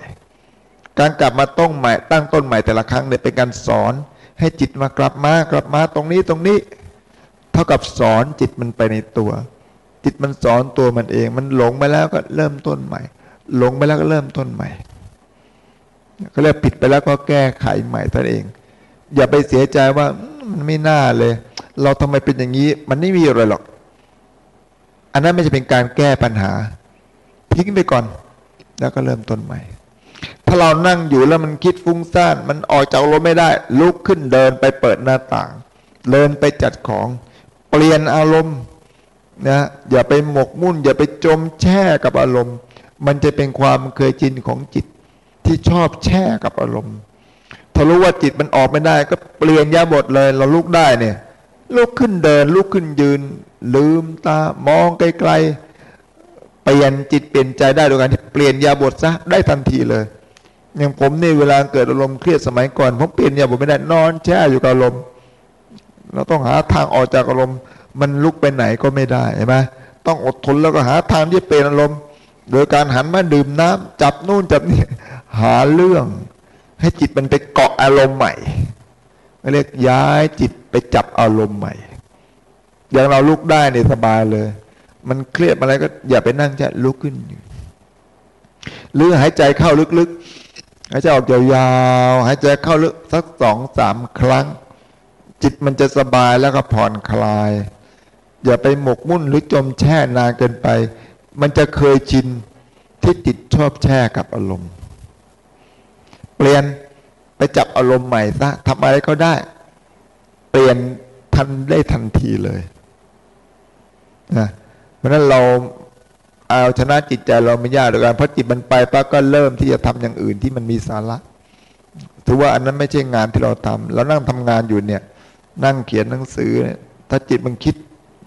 การกลับมาต้นใหม่ ตั้งต้นใหม่แต่ละครั้งเนี่ยเป็นการสอน ให้จิตมากลับมากลับมาตรงนี้ตรงนี้ เท่ากับสอนจิตมันไปในตัว จิตมันสอนตัวมันเอง มันหลงไปแล้วก็เริ่มต้นใหม่ หลงไปแล้วก็เริ่มต้นใหม่ ก็เรียกผิดไปแล้วก็แก้ไขใหม่ตัวเอง อย่าไปเสียใจว่ามันไม่น่าเลย เราทำไมเป็นอย่างนี้ มันไม่มีอะไรหรอก อันนั้นไม่ใช่เป็นการแก้ปัญหาทิ้งไปก่อน แล้วก็เริ่มต้นใหม่ ถ้าเรานั่งอยู่แล้วมันคิดฟุ้งซ่านมันออกจากลมไม่ได้ ลุกขึ้นเดินไปเปิดหน้าต่าง เดินไปจัดของ เปลี่ยนอารมณ์นะอย่าไปหมกมุ่น อย่าไปจมแช่กับอารมณ์ มันจะเป็นความเคยชินของจิต ที่ชอบแช่กับอารมณ์ ถ้ารู้ว่าจิตมันออกไม่ได้ ก็เปลี่ยนยาบทเลย เราลุกได้เนี่ย ลุกขึ้นเดิน ลุกขึ้นยืน ลืมตามองไกลๆเปลี่ยนจิตเปลี่ยนใจได้โดยการที่เปลี่ยนยาบทซะได้ทันทีเลย อย่างผมนี่เวลาเกิดอารมณ์เครียดสมัยก่อนผมเปลี่ยนยาบทไม่ได้นอนแช่อยู่กับอารมณ์เราต้องหาทางออกจากอารมณ์ มันลุกไปไหนก็ไม่ได้เห็นไหมต้องอดทนแล้วก็หาทางที่เปลี่ยนอารมณ์ โดยการหันมาดื่มน้ำจับนู่นจับนี่หาเรื่อง ให้จิตมันไปเกาะอารมณ์ใหม่เรียกย้ายจิตไปจับอารมณ์ใหม่ อย่างเราลุกได้เนี่ยสบายเลย มันเครียดอะไรก็อย่าไปนั่งแช่ลุกขึ้น หรือหายใจเข้าลึกๆหายใจออกยาวๆหายใจเข้าลึกสักสองสามครั้ง จิตมันจะสบายแล้วก็ผ่อนคลาย อย่าไปหมกมุ่นหรือจมแช่นานเกินไป มันจะเคยชินที่จิตชอบแช่กับอารมณ์ เปลี่ยนไปจับอารมณ์ใหม่ซะทำอะไรก็ได้ เปลี่ยนทันได้ทันทีเลยนะเพราะนั้นเราเอาชนะจิตใจเราไม่ยากโดยกการเพราะจิตมันไปปั๊บก็เริ่มที่จะทำอย่างอื่นที่มันมีสาระถือว่าอันนั้นไม่ใช่งานที่เราทำเรานั่งทำงานอยู่เนี่ย นั่งเขียนหนังสือเนี่ยถ้าจิตมันคิด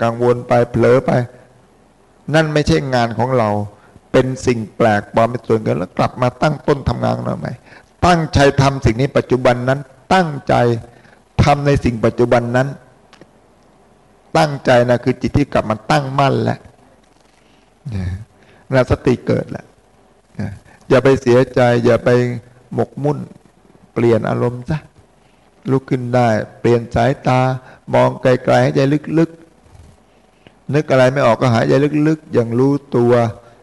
กังวลไปเผลอไป นั่นไม่ใช่งานของเรา เป็นสิ่งแปลกปลอมเป็นส่วนเกินแล้วกลับมาตั้งต้นทำงานเราใหม่ ตั้งใจทำสิ่งนี้ปัจจุบันนั้น ตั้งใจทำในสิ่งปัจจุบันนั้น ตั้งใจนะคือจิตที่กลับมาตั้งมั่นแล้วนะนะสติเกิดแล้วนะอย่าไปเสียใจ อย่าไปหมกมุ่น เปลี่ยนอารมณ์ซะลุกขึ้นได้ เปลี่ยนสายตามองไกลๆให้ใจลึกๆ นึกอะไรไม่ออกก็หายใจลึกๆอย่างรู้ตัว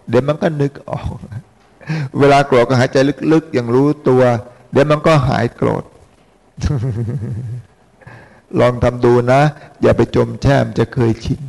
เดี๋ยวมันก็นึกออก เวลาโกรธก็หายใจลึกๆอย่างรู้ตัว เดี๋ยวมันก็หายโกรธ ลองทำดูนะ อย่าไปจมแช่มจะเคยชิน